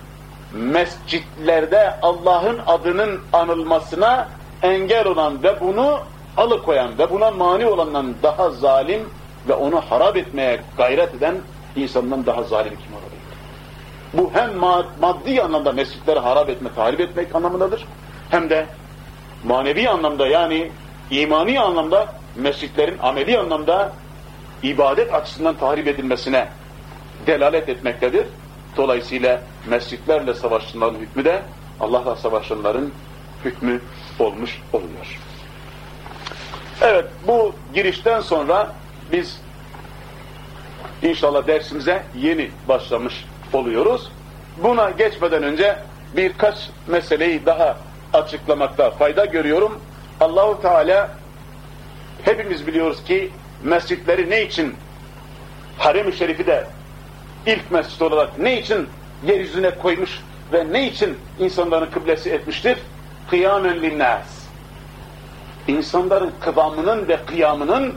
mescitlerde Allah'ın adının anılmasına engel olan ve bunu alıkoyan ve buna mani olandan daha zalim ve onu harap etmeye gayret eden insandan daha zalim kim olabilir? Bu hem maddi anlamda mescitleri harap etme, tahrip etmek anlamındadır. Hem de manevi anlamda yani imani anlamda mescitlerin ameli anlamda ibadet açısından tahrip edilmesine delalet etmektedir. Dolayısıyla mescitlerle savaşanların hükmü de Allah'la savaşanların hükmü olmuş oluyor. Evet bu girişten sonra biz inşallah dersimize yeni başlamış oluyoruz. Buna geçmeden önce birkaç meseleyi daha açıklamakta fayda görüyorum. Allahu Teala hepimiz biliyoruz ki mescitleri ne için harem-i şerifi de ilk mescit olarak ne için yeryüzüne koymuş ve ne için insanların kıblesi etmiştir? Kıyamen linnâs. İnsanların kıvamının ve kıyamının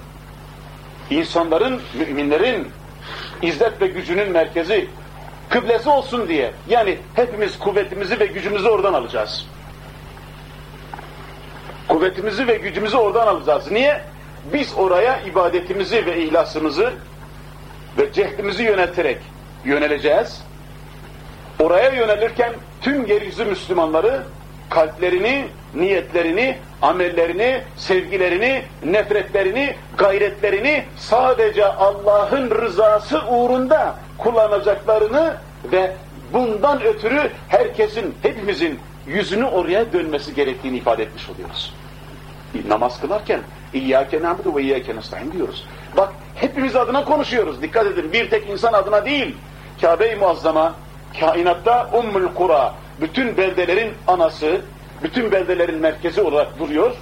insanların, müminlerin izzet ve gücünün merkezi, kıblesi olsun diye. Yani hepimiz kuvvetimizi ve gücümüzü oradan alacağız. Kuvvetimizi ve gücümüzü oradan alacağız. Niye? Biz oraya ibadetimizi ve ihlasımızı ve cehdimizi yöneterek yöneleceğiz. Oraya yönelirken tüm yeryüzü Müslümanları kalplerini, niyetlerini, amellerini, sevgilerini, nefretlerini, gayretlerini sadece Allah'ın rızası uğrunda kullanacaklarını ve bundan ötürü herkesin, hepimizin yüzünü oraya dönmesi gerektiğini ifade etmiş oluyoruz. Namaz kılarken İyyâke nâbudu ve iyyâke nestaîn diyoruz. Bak hepimiz adına konuşuyoruz. Dikkat edin bir tek insan adına değil. Kabe-i Muazzama, kainatta Ummul Kura, bütün beldelerin anası, bütün beldelerin merkezi olarak duruyor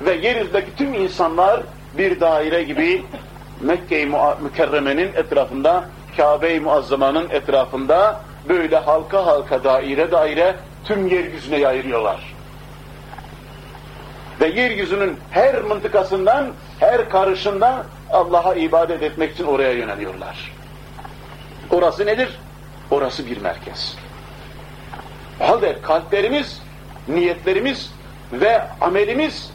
ve yeryüzündeki tüm insanlar bir daire gibi Mekke-i Mükerreme'nin etrafında, Kabe-i Muazzama'nın etrafında böyle halka halka daire daire tüm yeryüzüne yayılıyorlar. Ve yeryüzünün her mıntıkasından, her karışından Allah'a ibadet etmek için oraya yöneliyorlar. Orası nedir? Orası bir merkez. O halde kalplerimiz, niyetlerimiz ve amelimiz,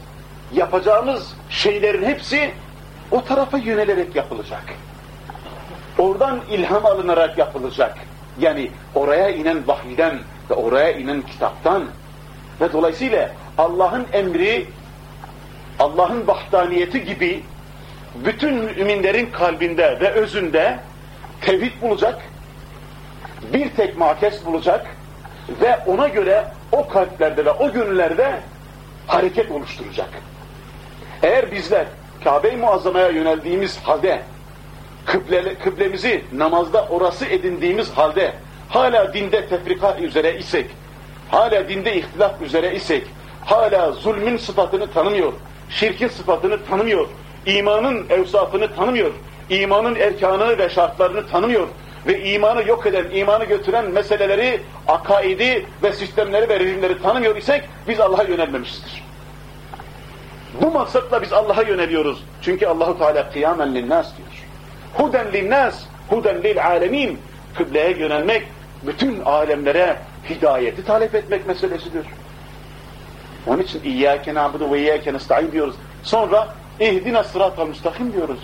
yapacağımız şeylerin hepsi o tarafa yönelerek yapılacak. Oradan ilham alınarak yapılacak. Yani oraya inen vahiden ve oraya inen kitaptan ve dolayısıyla Allah'ın emri, Allah'ın vahdaniyeti gibi bütün müminlerin kalbinde ve özünde tevhid bulacak, bir tek makes bulacak ve ona göre o kalplerde ve o gönüllerde hareket oluşturacak. Eğer bizler Kabe-i Muazzama'ya yöneldiğimiz halde, kıble, kıblemizi namazda orası edindiğimiz halde, hala dinde tefrika üzere isek, hala dinde ihtilaf üzere isek, hala zulmün sıfatını tanımıyor, şirkin sıfatını tanımıyor, imanın evsafını tanımıyor, imanın erkanını ve şartlarını tanımıyor ve imanı yok eden, imanı götüren meseleleri, akaidi ve sistemleri ve rejimleri tanımıyor isek biz Allah'a yönelmemişizdir. Bu maksatla biz Allah'a yöneliyoruz. Çünkü Allahu Teala kıyamen linnas diyor. Huden linnas, huden lil alemin. Kıbleye yönelmek, bütün alemlere hidayeti talep etmek meselesidir. Onun için İyyâke nâbudu ve İyyâke nesta'in diyoruz. Sonra ihdina sıratal müstakim diyoruz.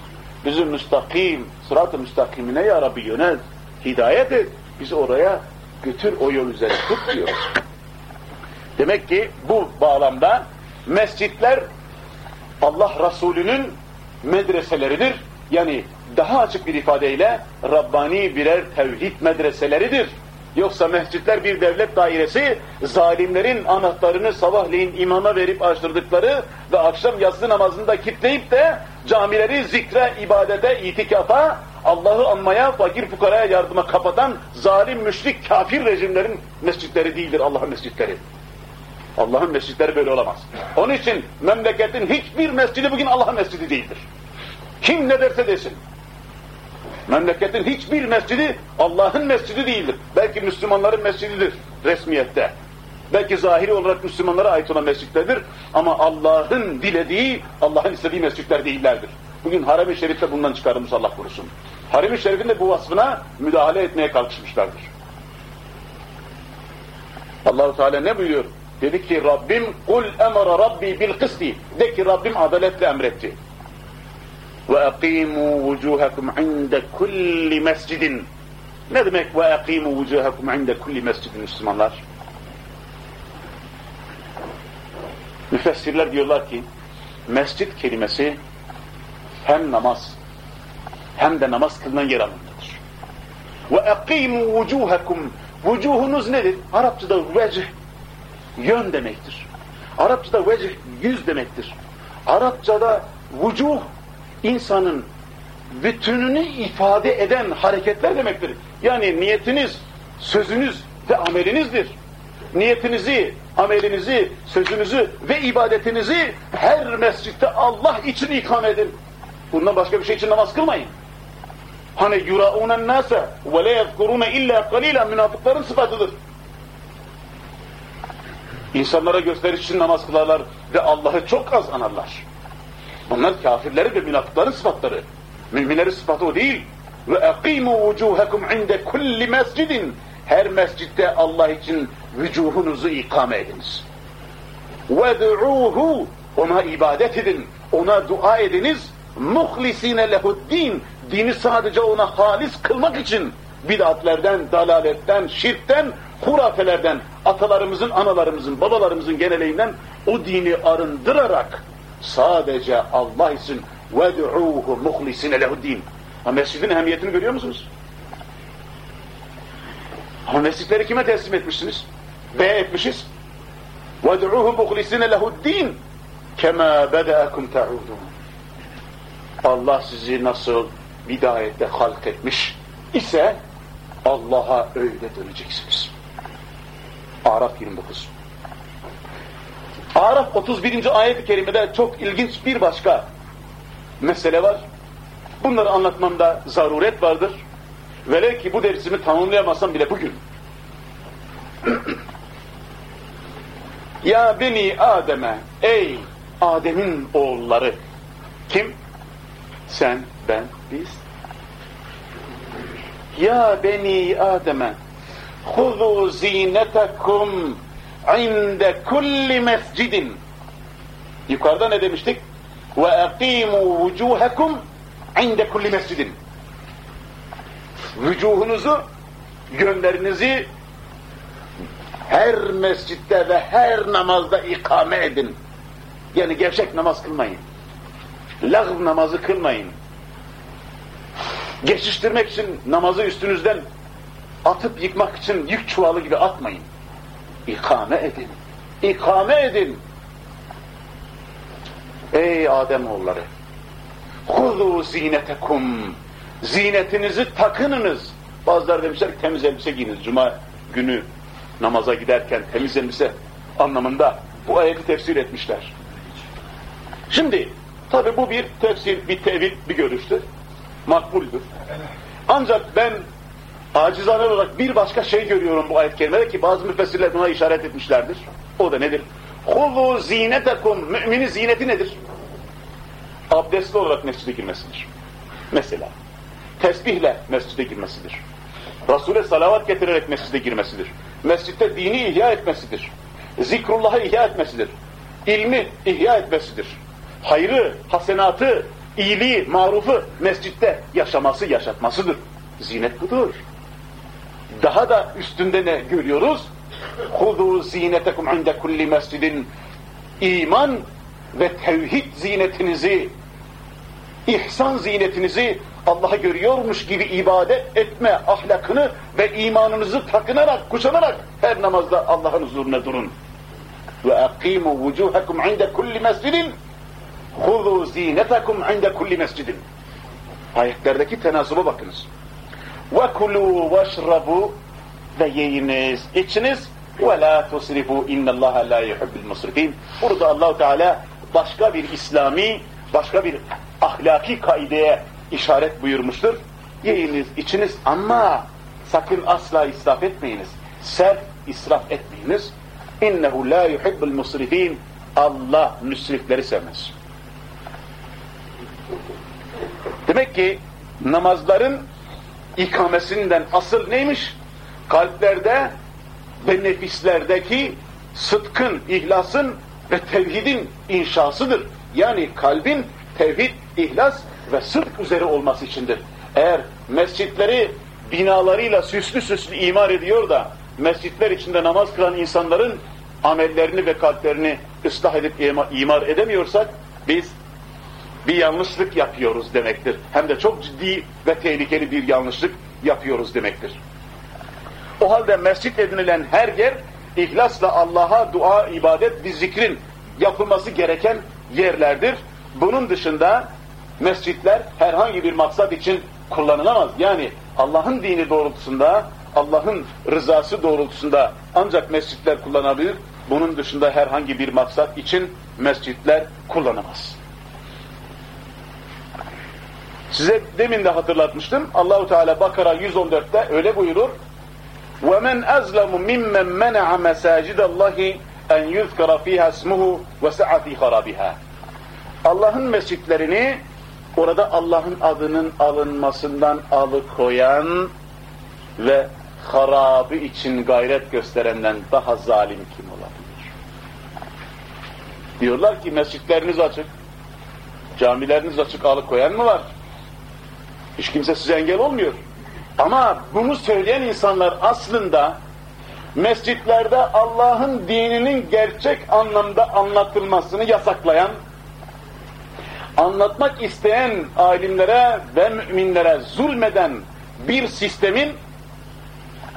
Bizim müstakim, sırat-ı müstakimine ya Rabbi yönel, hidayet et. Bizi oraya götür o yol üzere tut diyor. Demek ki bu bağlamda mescitler Allah Resulü'nün medreseleridir. Yani daha açık bir ifadeyle Rabbani birer tevhid medreseleridir. Yoksa mescitler bir devlet dairesi, zalimlerin anahtarını sabahleyin imama verip açtırdıkları ve akşam yatsı namazında kitleyip de camileri zikre, ibadete, itikafa, Allah'ı anmaya, fakir fukaraya yardıma kapatan zalim, müşrik, kafir rejimlerin mescitleri değildir Allah'ın mescitleri. Allah'ın mescitleri böyle olamaz. Onun için memleketin hiçbir mescidi bugün Allah'ın mescidi değildir. Kim ne derse desin. Memleketin hiçbir mescidi Allah'ın mescidi değildir. Belki Müslümanların mescididir resmiyette. Belki zahiri olarak Müslümanlara ait olan mescitlerdir. Ama Allah'ın dilediği, Allah'ın istediği mescitler değillerdir. Bugün Harem-i Şerif'te bundan çıkarılmış Allah korusun. Harem-i Şerif'in de bu vasfına müdahale etmeye kalkışmışlardır. Allahu Teala ne buyuruyor? Dedi ki Rabbim kul emara rabbi bil kısti. De ki Rabbim adaletle emretti. Ve akimu vucuhakum inde kulli mescidin. Ne demek ve akimu vucuhakum inde kulli mescidin Müslümanlar? Müfessirler diyorlar ki mescit kelimesi hem namaz hem de namaz kılınan yer anlamındadır. Ve akimu vucuhakum vucuhunuz nedir? Arapçada vecih yön demektir. Arapçada vecih yüz demektir. Arapçada vucuh insanın bütününü ifade eden hareketler demektir. Yani niyetiniz, sözünüz ve amelinizdir. Niyetinizi, amelinizi, sözünüzü ve ibadetinizi her mescitte Allah için ikame edin. Bundan başka bir şey için namaz kılmayın. Hani yuraunen nase ve le yezkurune illa kalila münafıkların sıfatıdır. İnsanlara gösteriş için namaz kılarlar ve Allah'ı çok az anarlar. Bunlar kafirleri ve münafıkların sıfatları. Müminlerin sıfatı o değil. Ve اَقِيمُوا وُجُوهَكُمْ عِنْدَ kulli mescidin. Her mescitte Allah için vücuhunuzu ikame ediniz. وَدُعُوهُ Ona ibadet edin, ona dua ediniz. مُخْلِسِينَ لَهُ din Dini sadece ona halis kılmak için bidatlerden, dalaletten, şirkten, hurafelerden, atalarımızın, analarımızın, babalarımızın geneleğinden o dini arındırarak sadece Allah için وَدْعُوهُ مُخْلِسِنَ لَهُ din. Ha mescidin ehemmiyetini görüyor musunuz? Ama mescitleri kime teslim etmişsiniz? B etmişiz. وَدْعُوهُ مُخْلِسِنَ لَهُ din. كَمَا بَدَأَكُمْ تَعُودُونَ Allah sizi nasıl bidayette halk etmiş ise Allah'a öyle döneceksiniz. Araf 29. Araf 31. ayet-i kerimede çok ilginç bir başka mesele var. Bunları anlatmamda zaruret vardır. Velev ki bu dersimi tamamlayamasam bile bugün. ya beni Adem'e, ey Adem'in oğulları. Kim? Sen, ben, biz. Ya beni Adem'e, huzu zinetekum inde kulli mescidin. Yukarıda ne demiştik? Ve akimu vucuhekum inde kulli mescidin. Vücuhunuzu, gönderinizi her mescitte ve her namazda ikame edin. Yani gevşek namaz kılmayın. Lağv namazı kılmayın. Geçiştirmek için namazı üstünüzden atıp yıkmak için yük çuvalı gibi atmayın. İkame edin. İkame edin. Ey Adem oğulları. Huzu zinetekum. Zinetinizi takınınız. Bazıları demişler temiz elbise giyiniz. Cuma günü namaza giderken temiz elbise anlamında bu ayeti tefsir etmişler. Şimdi tabi bu bir tefsir, bir tevil, bir görüştür. Makbuldür. Ancak ben acizane olarak bir başka şey görüyorum bu ayet kerimede ki bazı müfessirler buna işaret etmişlerdir. O da nedir? Hulu zinetekum. Müminin zineti nedir? Abdestli olarak mescide girmesidir. Mesela Tesbihle mescide girmesidir. Resul'e salavat getirerek mescide girmesidir. Mescitte dini ihya etmesidir. Zikrullah'ı ihya etmesidir. İlmi ihya etmesidir. Hayrı, hasenatı, iyiliği, marufu mescitte yaşaması, yaşatmasıdır. Zinet budur. Daha da üstünde ne görüyoruz? خُذُوا زِينَتَكُمْ عِنْدَ كُلِّ mescidin iman ve tevhid zinetinizi, ihsan zinetinizi Allah'a görüyormuş gibi ibadet etme ahlakını ve imanınızı takınarak, kuşanarak her namazda Allah'ın huzuruna durun. Ve akimu vucuhakum inde kulli mescidin huzu zinetakum inde kulli mescidin. Ayetlerdeki tenasuba bakınız. Kulu veşrabu ve yiyiniz, içiniz ve la tusrifu innallaha la yuhibbul musrifin. Burada Allahu Teala başka bir İslami, başka bir ahlaki kaideye işaret buyurmuştur. Yiyiniz, içiniz ama sakın asla israf etmeyiniz. Ser israf etmeyiniz. İnnehu la yuhibbul musrifin. Allah müsrifleri sevmez. Demek ki namazların ikamesinden asıl neymiş? Kalplerde ve nefislerdeki sıdkın, ihlasın ve tevhidin inşasıdır. Yani kalbin tevhid, ihlas ve sıdk üzere olması içindir. Eğer mescitleri binalarıyla süslü süslü imar ediyor da mescitler içinde namaz kılan insanların amellerini ve kalplerini ıslah edip imar edemiyorsak biz bir yanlışlık yapıyoruz demektir. Hem de çok ciddi ve tehlikeli bir yanlışlık yapıyoruz demektir. O halde mescit edinilen her yer ihlasla Allah'a dua, ibadet ve zikrin yapılması gereken yerlerdir. Bunun dışında mescitler herhangi bir maksat için kullanılamaz. Yani Allah'ın dini doğrultusunda, Allah'ın rızası doğrultusunda ancak mescitler kullanabilir. Bunun dışında herhangi bir maksat için mescitler kullanamaz. Size demin de hatırlatmıştım. Allahu Teala Bakara 114'te öyle buyurur. وَمَنْ أَزْلَمُ مِمَّنْ مَنَعَ مَسَاجِدَ اللّٰهِ اَنْ يُذْكَرَ ف۪يهَا اسْمُهُ وَسَعَ ف۪ي خَرَابِهَا Allah'ın mescitlerini orada Allah'ın adının alınmasından alıkoyan ve harabı için gayret gösterenden daha zalim kim olabilir? Diyorlar ki mescitleriniz açık, camileriniz açık alıkoyan mı var? Hiç kimse size engel olmuyor. Ama bunu söyleyen insanlar aslında mescitlerde Allah'ın dininin gerçek anlamda anlatılmasını yasaklayan, anlatmak isteyen alimlere ve müminlere zulmeden bir sistemin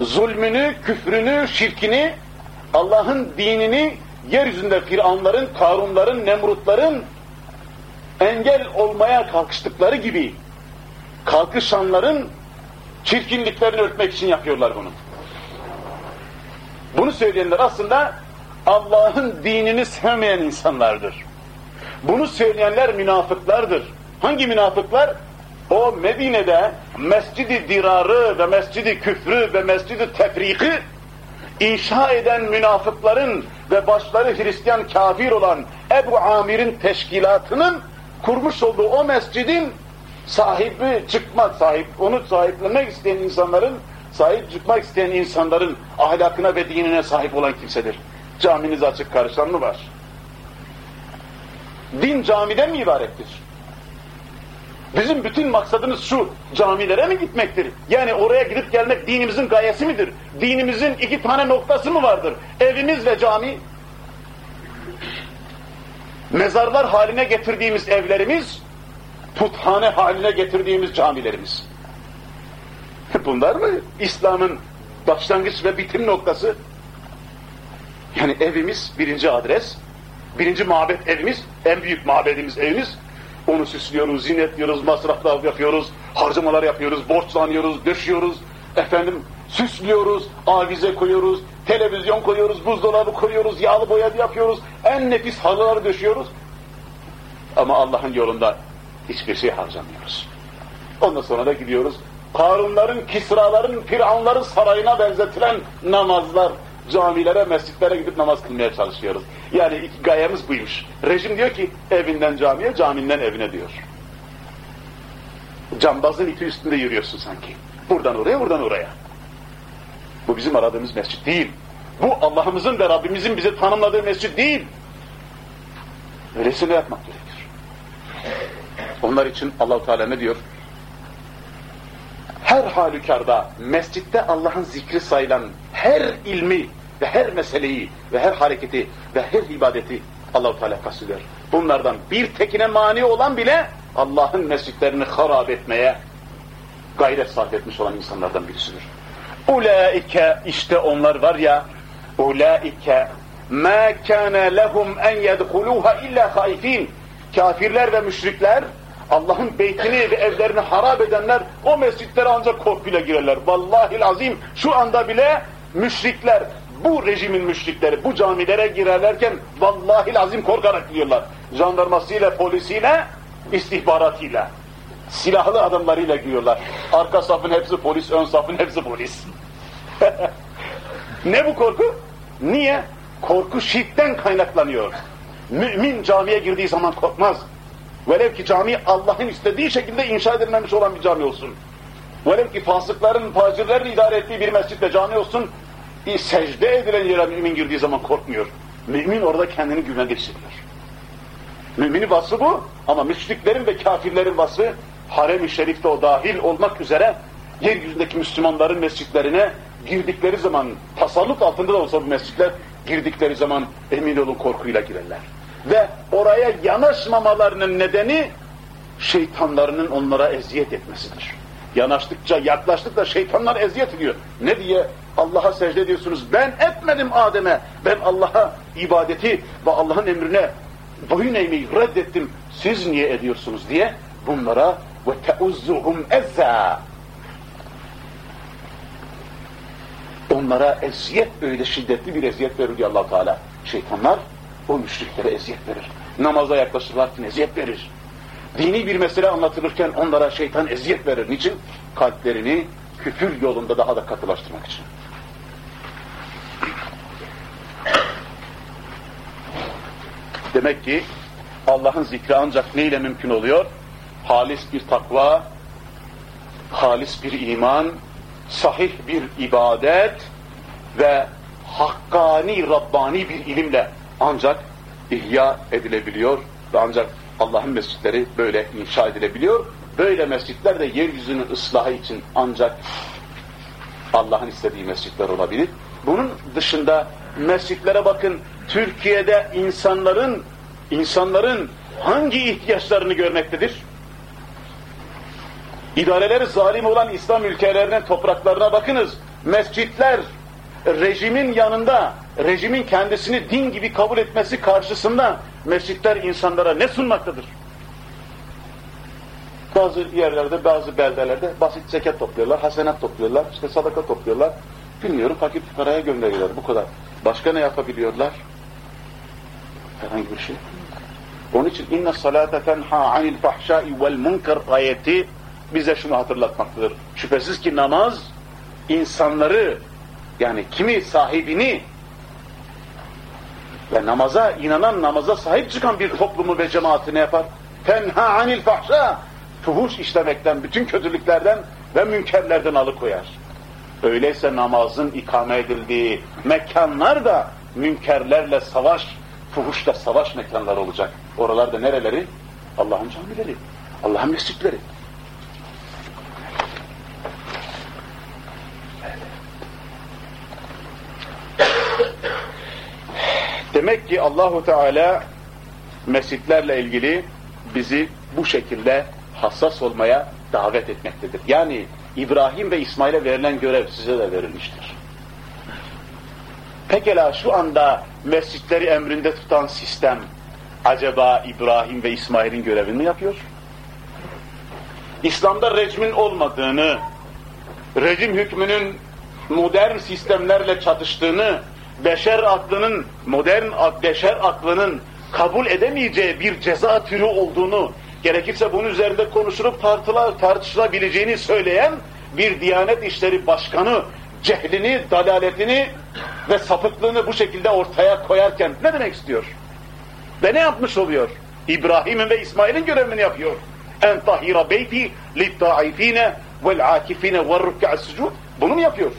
zulmünü, küfrünü, şirkini, Allah'ın dinini yeryüzünde Firavunların, Karunların, Nemrutların engel olmaya kalkıştıkları gibi kalkışanların çirkinliklerini örtmek için yapıyorlar bunu. Bunu söyleyenler aslında Allah'ın dinini sevmeyen insanlardır. Bunu söyleyenler münafıklardır. Hangi münafıklar? O Medine'de mescidi dirarı ve mescidi küfrü ve mescidi tefriki inşa eden münafıkların ve başları Hristiyan kafir olan Ebu Amir'in teşkilatının kurmuş olduğu o mescidin sahibi çıkmak, sahip, onu sahiplenmek isteyen insanların, sahip çıkmak isteyen insanların ahlakına ve dinine sahip olan kimsedir. Caminiz açık karışan mı var? Din camiden mi ibarettir? Bizim bütün maksadımız şu, camilere mi gitmektir? Yani oraya gidip gelmek dinimizin gayesi midir? Dinimizin iki tane noktası mı vardır? Evimiz ve cami. Mezarlar haline getirdiğimiz evlerimiz, puthane haline getirdiğimiz camilerimiz. Bunlar mı İslam'ın başlangıç ve bitim noktası? Yani evimiz birinci adres, birinci mabet evimiz, en büyük mabedimiz evimiz. Onu süslüyoruz, zinetliyoruz, masraflar yapıyoruz, harcamalar yapıyoruz, borçlanıyoruz, döşüyoruz, efendim süslüyoruz, avize koyuyoruz, televizyon koyuyoruz, buzdolabı koyuyoruz, yağlı boya yapıyoruz, en nefis halıları döşüyoruz. Ama Allah'ın yolunda hiçbir şey harcamıyoruz. Ondan sonra da gidiyoruz. Karunların, Kisraların, Firavunların sarayına benzetilen namazlar, camilere, mescitlere gidip namaz kılmaya çalışıyoruz. Yani iki gayemiz buymuş. Rejim diyor ki evinden camiye, caminden evine diyor. Cambazın ipi üstünde yürüyorsun sanki. Buradan oraya, buradan oraya. Bu bizim aradığımız mescit değil. Bu Allah'ımızın ve Rabbimizin bize tanımladığı mescit değil. Öylesine yapmak gerekir. Onlar için Allahu Teala ne diyor? Her halükarda mescitte Allah'ın zikri sayılan her ilmi ve her meseleyi ve her hareketi ve her ibadeti Allahu Teala kastediyor. Bunlardan bir tekine mani olan bile Allah'ın mescitlerini harap etmeye gayret sarf etmiş olan insanlardan birisidir. Ulaike işte onlar var ya ulaike ma kana lehum en yedhuluha illa haifin kafirler ve müşrikler Allah'ın beytini ve evlerini harap edenler o mescitlere ancak korkuyla girerler. Vallahi azim şu anda bile müşrikler bu rejimin müşrikleri bu camilere girerlerken vallahi azim korkarak gidiyorlar. Jandarmasıyla, polisiyle, istihbaratıyla, silahlı adamlarıyla gidiyorlar. Arka safın hepsi polis, ön safın hepsi polis. ne bu korku? Niye? Korku şirkten kaynaklanıyor. Mümin camiye girdiği zaman korkmaz. Velev ki cami Allah'ın istediği şekilde inşa edilmemiş olan bir cami olsun. Velev ki fasıkların, facirlerin idare ettiği bir mescitte cami olsun, bir secde edilen yere mümin girdiği zaman korkmuyor. Mümin orada kendini güvende hissediyor. Müminin vasfı bu ama müşriklerin ve kafirlerin vasfı harem-i şerifte o dahil olmak üzere yeryüzündeki Müslümanların mescitlerine girdikleri zaman tasallut altında da olsa bu mescitler girdikleri zaman emin olun korkuyla girerler. Ve oraya yanaşmamalarının nedeni şeytanlarının onlara eziyet etmesidir. Yanaştıkça, yaklaştıkça şeytanlar eziyet ediyor. Ne diye? Allah'a secde ediyorsunuz. Ben etmedim Adem'e. Ben Allah'a ibadeti ve Allah'ın emrine boyun eğmeyi reddettim. Siz niye ediyorsunuz diye bunlara ve teuzzuhum ezza onlara eziyet öyle şiddetli bir eziyet verir diyor allah Teala. Şeytanlar o müşriklere eziyet verir. Namaza yaklaşırlarken eziyet verir. Dini bir mesele anlatılırken onlara şeytan eziyet verir. Niçin? Kalplerini küfür yolunda daha da katılaştırmak için. Demek ki Allah'ın zikri ancak neyle mümkün oluyor? Halis bir takva, halis bir iman, sahih bir ibadet ve hakkani, Rabbani bir ilimle ancak ihya edilebiliyor ve ancak Allah'ın mescitleri böyle inşa edilebiliyor. Böyle mescitler de yeryüzünün ıslahı için ancak Allah'ın istediği mescitler olabilir. Bunun dışında mescitlere bakın Türkiye'de insanların insanların hangi ihtiyaçlarını görmektedir? İdareleri zalim olan İslam ülkelerinin topraklarına bakınız. Mescitler rejimin yanında, rejimin kendisini din gibi kabul etmesi karşısında mescitler insanlara ne sunmaktadır? Bazı yerlerde, bazı beldelerde basit zekat topluyorlar, hasenat topluyorlar, işte sadaka topluyorlar. Bilmiyorum fakir fukaraya gönderiyorlar bu kadar. Başka ne yapabiliyorlar? Herhangi bir şey. Onun için inne salate tenha anil fahşai vel munkar ayeti bize şunu hatırlatmaktadır. Şüphesiz ki namaz insanları yani kimi sahibini ve namaza inanan, namaza sahip çıkan bir toplumu ve cemaati ne yapar? Tenha anil fahşa fuhuş işlemekten, bütün kötülüklerden ve münkerlerden alıkoyar. Öyleyse namazın ikame edildiği mekanlar da münkerlerle savaş, fuhuşla savaş mekanları olacak. Oralarda nereleri? Allah'ın camileri, Allah'ın mescitleri. Demek ki Allahu Teala mescitlerle ilgili bizi bu şekilde hassas olmaya davet etmektedir. Yani İbrahim ve İsmail'e verilen görev size de verilmiştir. Pekala şu anda mescitleri emrinde tutan sistem acaba İbrahim ve İsmail'in görevini mi yapıyor? İslam'da rejmin olmadığını, rejim hükmünün modern sistemlerle çatıştığını, beşer aklının, modern beşer aklının kabul edemeyeceği bir ceza türü olduğunu, gerekirse bunun üzerinde konuşulup tartılar, tartışılabileceğini söyleyen bir Diyanet İşleri Başkanı cehlini, dalaletini ve sapıklığını bu şekilde ortaya koyarken ne demek istiyor? Ve ne yapmış oluyor? İbrahim'in ve İsmail'in görevini yapıyor. En tahira beyti litta'ifine vel akifine ve rükka's. Bunu mu yapıyor?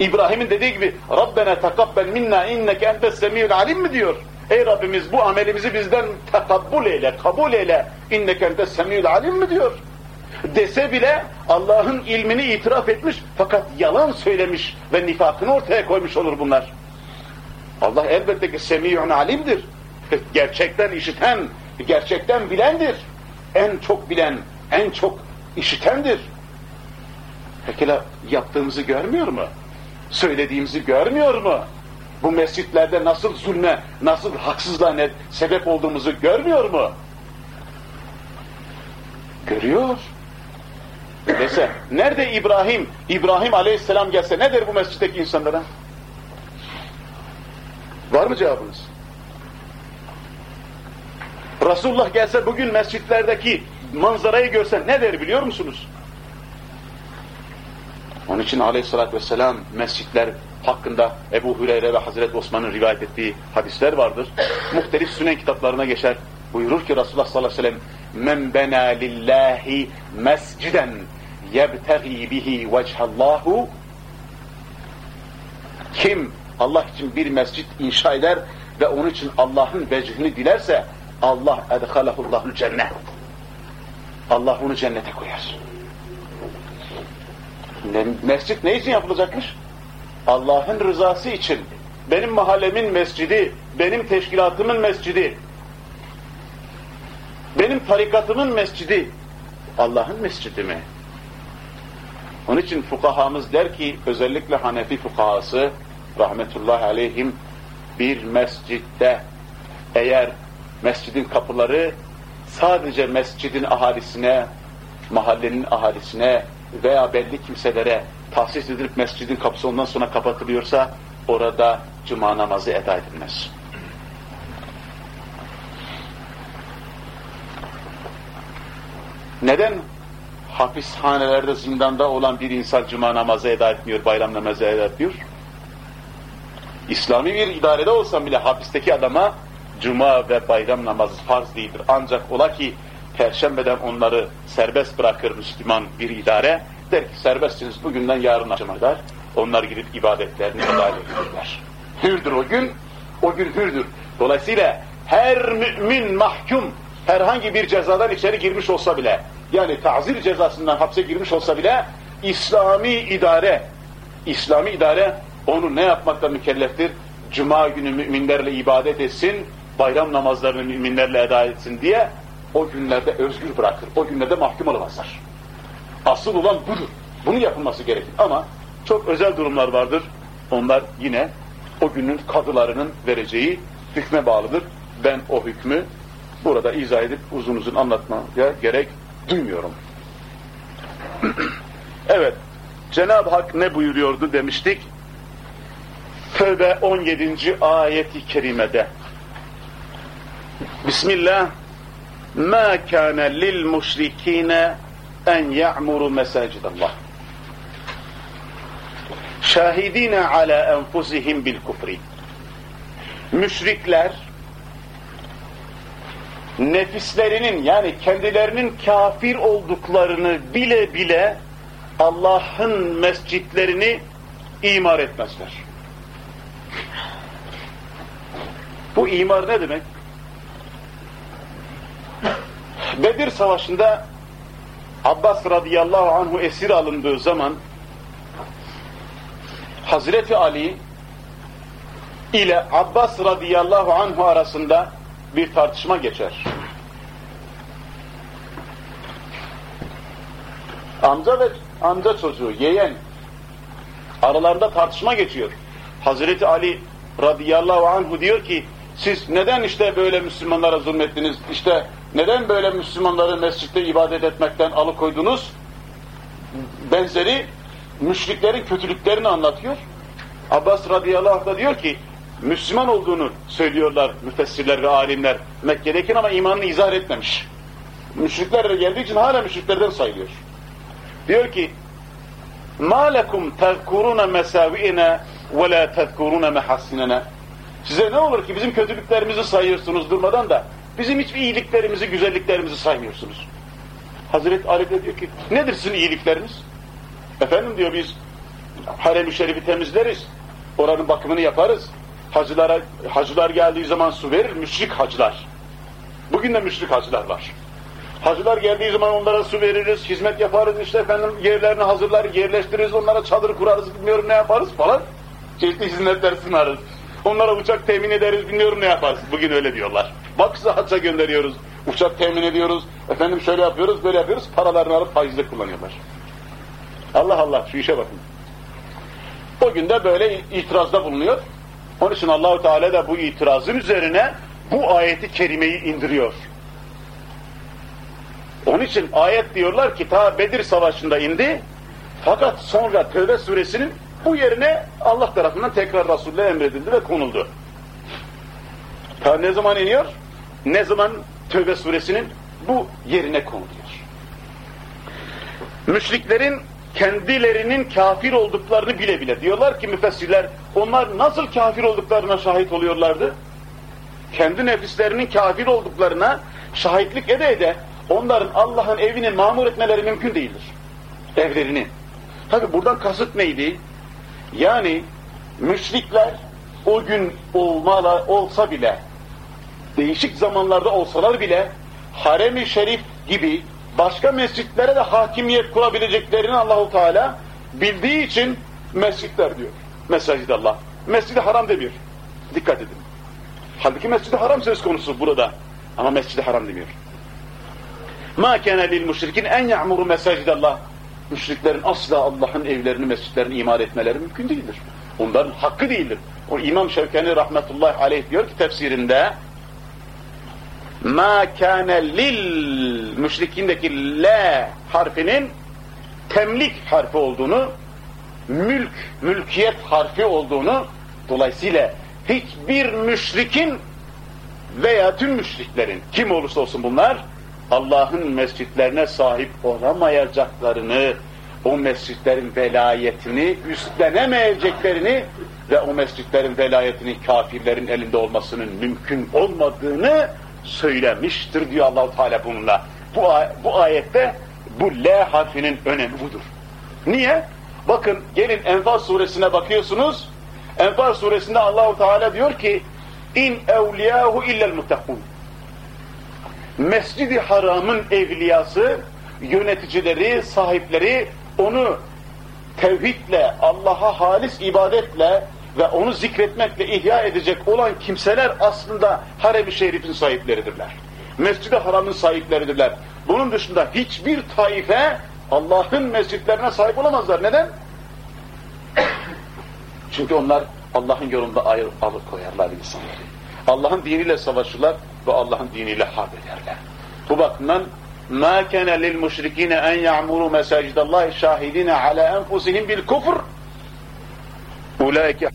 İbrahim'in dediği gibi Rabbena tekabbel minna inneke entes semiyul alim mi diyor? Ey Rabbimiz bu amelimizi bizden tekabbul eyle, kabul eyle. İnneke entes semiyul alim mi diyor? dese bile Allah'ın ilmini itiraf etmiş fakat yalan söylemiş ve nifakını ortaya koymuş olur bunlar. Allah elbette ki semiyun alimdir. Gerçekten işiten, gerçekten bilendir. En çok bilen, en çok işitendir. Peki yaptığımızı görmüyor mu? Söylediğimizi görmüyor mu? Bu mescitlerde nasıl zulme, nasıl haksızlığa sebep olduğumuzu görmüyor mu? Görüyor. Dese, nerede İbrahim? İbrahim aleyhisselam gelse ne der bu mescitteki insanlara? Var mı cevabınız? Resulullah gelse bugün mescitlerdeki manzarayı görse ne der biliyor musunuz? Onun için aleyhissalatü vesselam mescitler hakkında Ebu Hüreyre ve Hazreti Osman'ın rivayet ettiği hadisler vardır. Muhtelif sünen kitaplarına geçer. Buyurur ki Resulullah sallallahu aleyhi ve sellem men bena lillahi mesciden yebtegi bihi vechallahu kim Allah için bir mescit inşa eder ve onun için Allah'ın vecihini dilerse Allah edhalehullahul cennet. Allah onu cennete koyar. Ne, mescit ne için yapılacakmış? Allah'ın rızası için. Benim mahallemin mescidi, benim teşkilatımın mescidi, benim tarikatımın mescidi, Allah'ın mescidi mi? Onun için fukahamız der ki, özellikle Hanefi fukahası, rahmetullahi aleyhim, bir mescitte eğer mescidin kapıları sadece mescidin ahalisine, mahallenin ahalisine veya belli kimselere tahsis edilip mescidin kapısı ondan sonra kapatılıyorsa orada cuma namazı eda edilmez. Neden hapishanelerde, zindanda olan bir insan cuma namazı eda etmiyor, bayram namazı eda etmiyor? İslami bir idarede olsam bile hapisteki adama cuma ve bayram namazı farz değildir. Ancak ola ki perşembeden onları serbest bırakır Müslüman bir idare, der ki serbestsiniz bugünden yarın akşama kadar, onlar gidip ibadetlerini eda ediyorlar. Hürdür o gün, o gün hürdür. Dolayısıyla her mümin mahkum herhangi bir cezadan içeri girmiş olsa bile, yani tazir cezasından hapse girmiş olsa bile, İslami idare, İslami idare onu ne yapmakta mükelleftir? Cuma günü müminlerle ibadet etsin, bayram namazlarını müminlerle eda etsin diye o günlerde özgür bırakır. O günlerde mahkum olamazlar. Asıl olan budur. Bunun yapılması gerekir. Ama çok özel durumlar vardır. Onlar yine o günün kadılarının vereceği hükme bağlıdır. Ben o hükmü burada izah edip uzun uzun anlatmaya gerek duymuyorum. evet, Cenab-ı Hak ne buyuruyordu demiştik? Tövbe 17. ayeti kerimede. Bismillah. Kana lil müşrikine en ya'muru mesacidallah. Şahidine ala enfusihim bil kufri. Müşrikler nefislerinin yani kendilerinin kafir olduklarını bile bile Allah'ın mescitlerini imar etmezler. Bu imar ne demek? Bedir Savaşı'nda Abbas radıyallahu anhu esir alındığı zaman Hazreti Ali ile Abbas radıyallahu anhu arasında bir tartışma geçer. Amca ve amca çocuğu, yeğen aralarında tartışma geçiyor. Hazreti Ali radıyallahu anhu diyor ki siz neden işte böyle Müslümanlara zulmettiniz? İşte neden böyle Müslümanları mescitte ibadet etmekten alıkoydunuz? Benzeri müşriklerin kötülüklerini anlatıyor. Abbas radıyallahu anh da diyor ki Müslüman olduğunu söylüyorlar müfessirler ve alimler Mekke'deyken ama imanını izah etmemiş. Müşrikler de geldiği için hala müşriklerden sayılıyor. Diyor ki مَا لَكُمْ تَذْكُرُونَ مَسَاوِئِنَا وَلَا تَذْكُرُونَ مَحَسِّنَنَا Size ne olur ki bizim kötülüklerimizi sayıyorsunuz durmadan da bizim hiçbir iyiliklerimizi, güzelliklerimizi saymıyorsunuz. Hazreti Ali de diyor ki nedir sizin iyilikleriniz? Efendim diyor biz harem-i şerifi temizleriz, oranın bakımını yaparız. Hacılara, hacılar geldiği zaman su verir, müşrik hacılar. Bugün de müşrik hacılar var. Hacılar geldiği zaman onlara su veririz, hizmet yaparız, işte efendim yerlerini hazırlar, yerleştiririz, onlara çadır kurarız, bilmiyorum ne yaparız falan. Çeşitli hizmetler sunarız. Onlara uçak temin ederiz, bilmiyorum ne yaparız. Bugün öyle diyorlar. Bak hacca gönderiyoruz, uçak temin ediyoruz, efendim şöyle yapıyoruz, böyle yapıyoruz, paralarını alıp faizle kullanıyorlar. Allah Allah, şu işe bakın. O gün de böyle itirazda bulunuyor. Onun için Allahu Teala da bu itirazın üzerine bu ayeti kerimeyi indiriyor. Onun için ayet diyorlar ki ta Bedir Savaşı'nda indi. Fakat sonra Tevbe suresinin bu yerine Allah tarafından tekrar Resul'e emredildi ve konuldu. Ta ne zaman iniyor? Ne zaman Tevbe suresinin bu yerine konuluyor. Müşriklerin kendilerinin kafir olduklarını bile bile diyorlar ki müfessirler onlar nasıl kafir olduklarına şahit oluyorlardı? Kendi nefislerinin kafir olduklarına şahitlik ede ede onların Allah'ın evini mamur etmeleri mümkün değildir. Evlerini. Tabi buradan kasıt neydi? Yani müşrikler o gün olmalı olsa bile değişik zamanlarda olsalar bile harem-i şerif gibi başka mescitlere de hakimiyet kurabileceklerini Allahu Teala bildiği için mescitler diyor. Mescid Allah. Mescid-i Haram demiyor. Dikkat edin. Halbuki Mescid-i Haram söz konusu burada. Ama Mescid-i Haram demiyor. Ma kana lil müşrikin en ya'muru mesacidallah. Müşriklerin asla Allah'ın evlerini, mescitlerini imar etmeleri mümkün değildir. Onların hakkı değildir. O İmam Şevkani rahmetullahi aleyh diyor ki tefsirinde ma kâne lil müşrikindeki le harfinin temlik harfi olduğunu mülk, mülkiyet harfi olduğunu dolayısıyla hiçbir müşrikin veya tüm müşriklerin kim olursa olsun bunlar Allah'ın mescitlerine sahip olamayacaklarını, o mescitlerin velayetini üstlenemeyeceklerini ve o mescitlerin velayetinin kafirlerin elinde olmasının mümkün olmadığını söylemiştir diyor Allahu Teala bununla. Bu, bu ayette bu L harfinin önemi budur. Niye? Bakın gelin Enfal suresine bakıyorsunuz. Enfal suresinde Allahu Teala diyor ki in evliyahu illel muttaqun. Mescid-i Haram'ın evliyası, yöneticileri, sahipleri onu tevhidle, Allah'a halis ibadetle ve onu zikretmekle ihya edecek olan kimseler aslında Harem-i Şerif'in sahipleridirler. Mescid-i Haram'ın sahipleridirler. Bunun dışında hiçbir taife Allah'ın mescitlerine sahip olamazlar. Neden? Çünkü onlar Allah'ın yolunda ayır, alıkoyarlar insanları. Allah'ın diniyle savaşırlar ve Allah'ın diniyle harp ederler. Bu bakımdan مَا كَنَ لِلْمُشْرِك۪ينَ اَنْ يَعْمُرُوا مَسَاجِدَ اللّٰهِ شَاهِد۪ينَ عَلَى اَنْفُسِهِمْ بِالْكُفْرِ اُولَٰئِكَ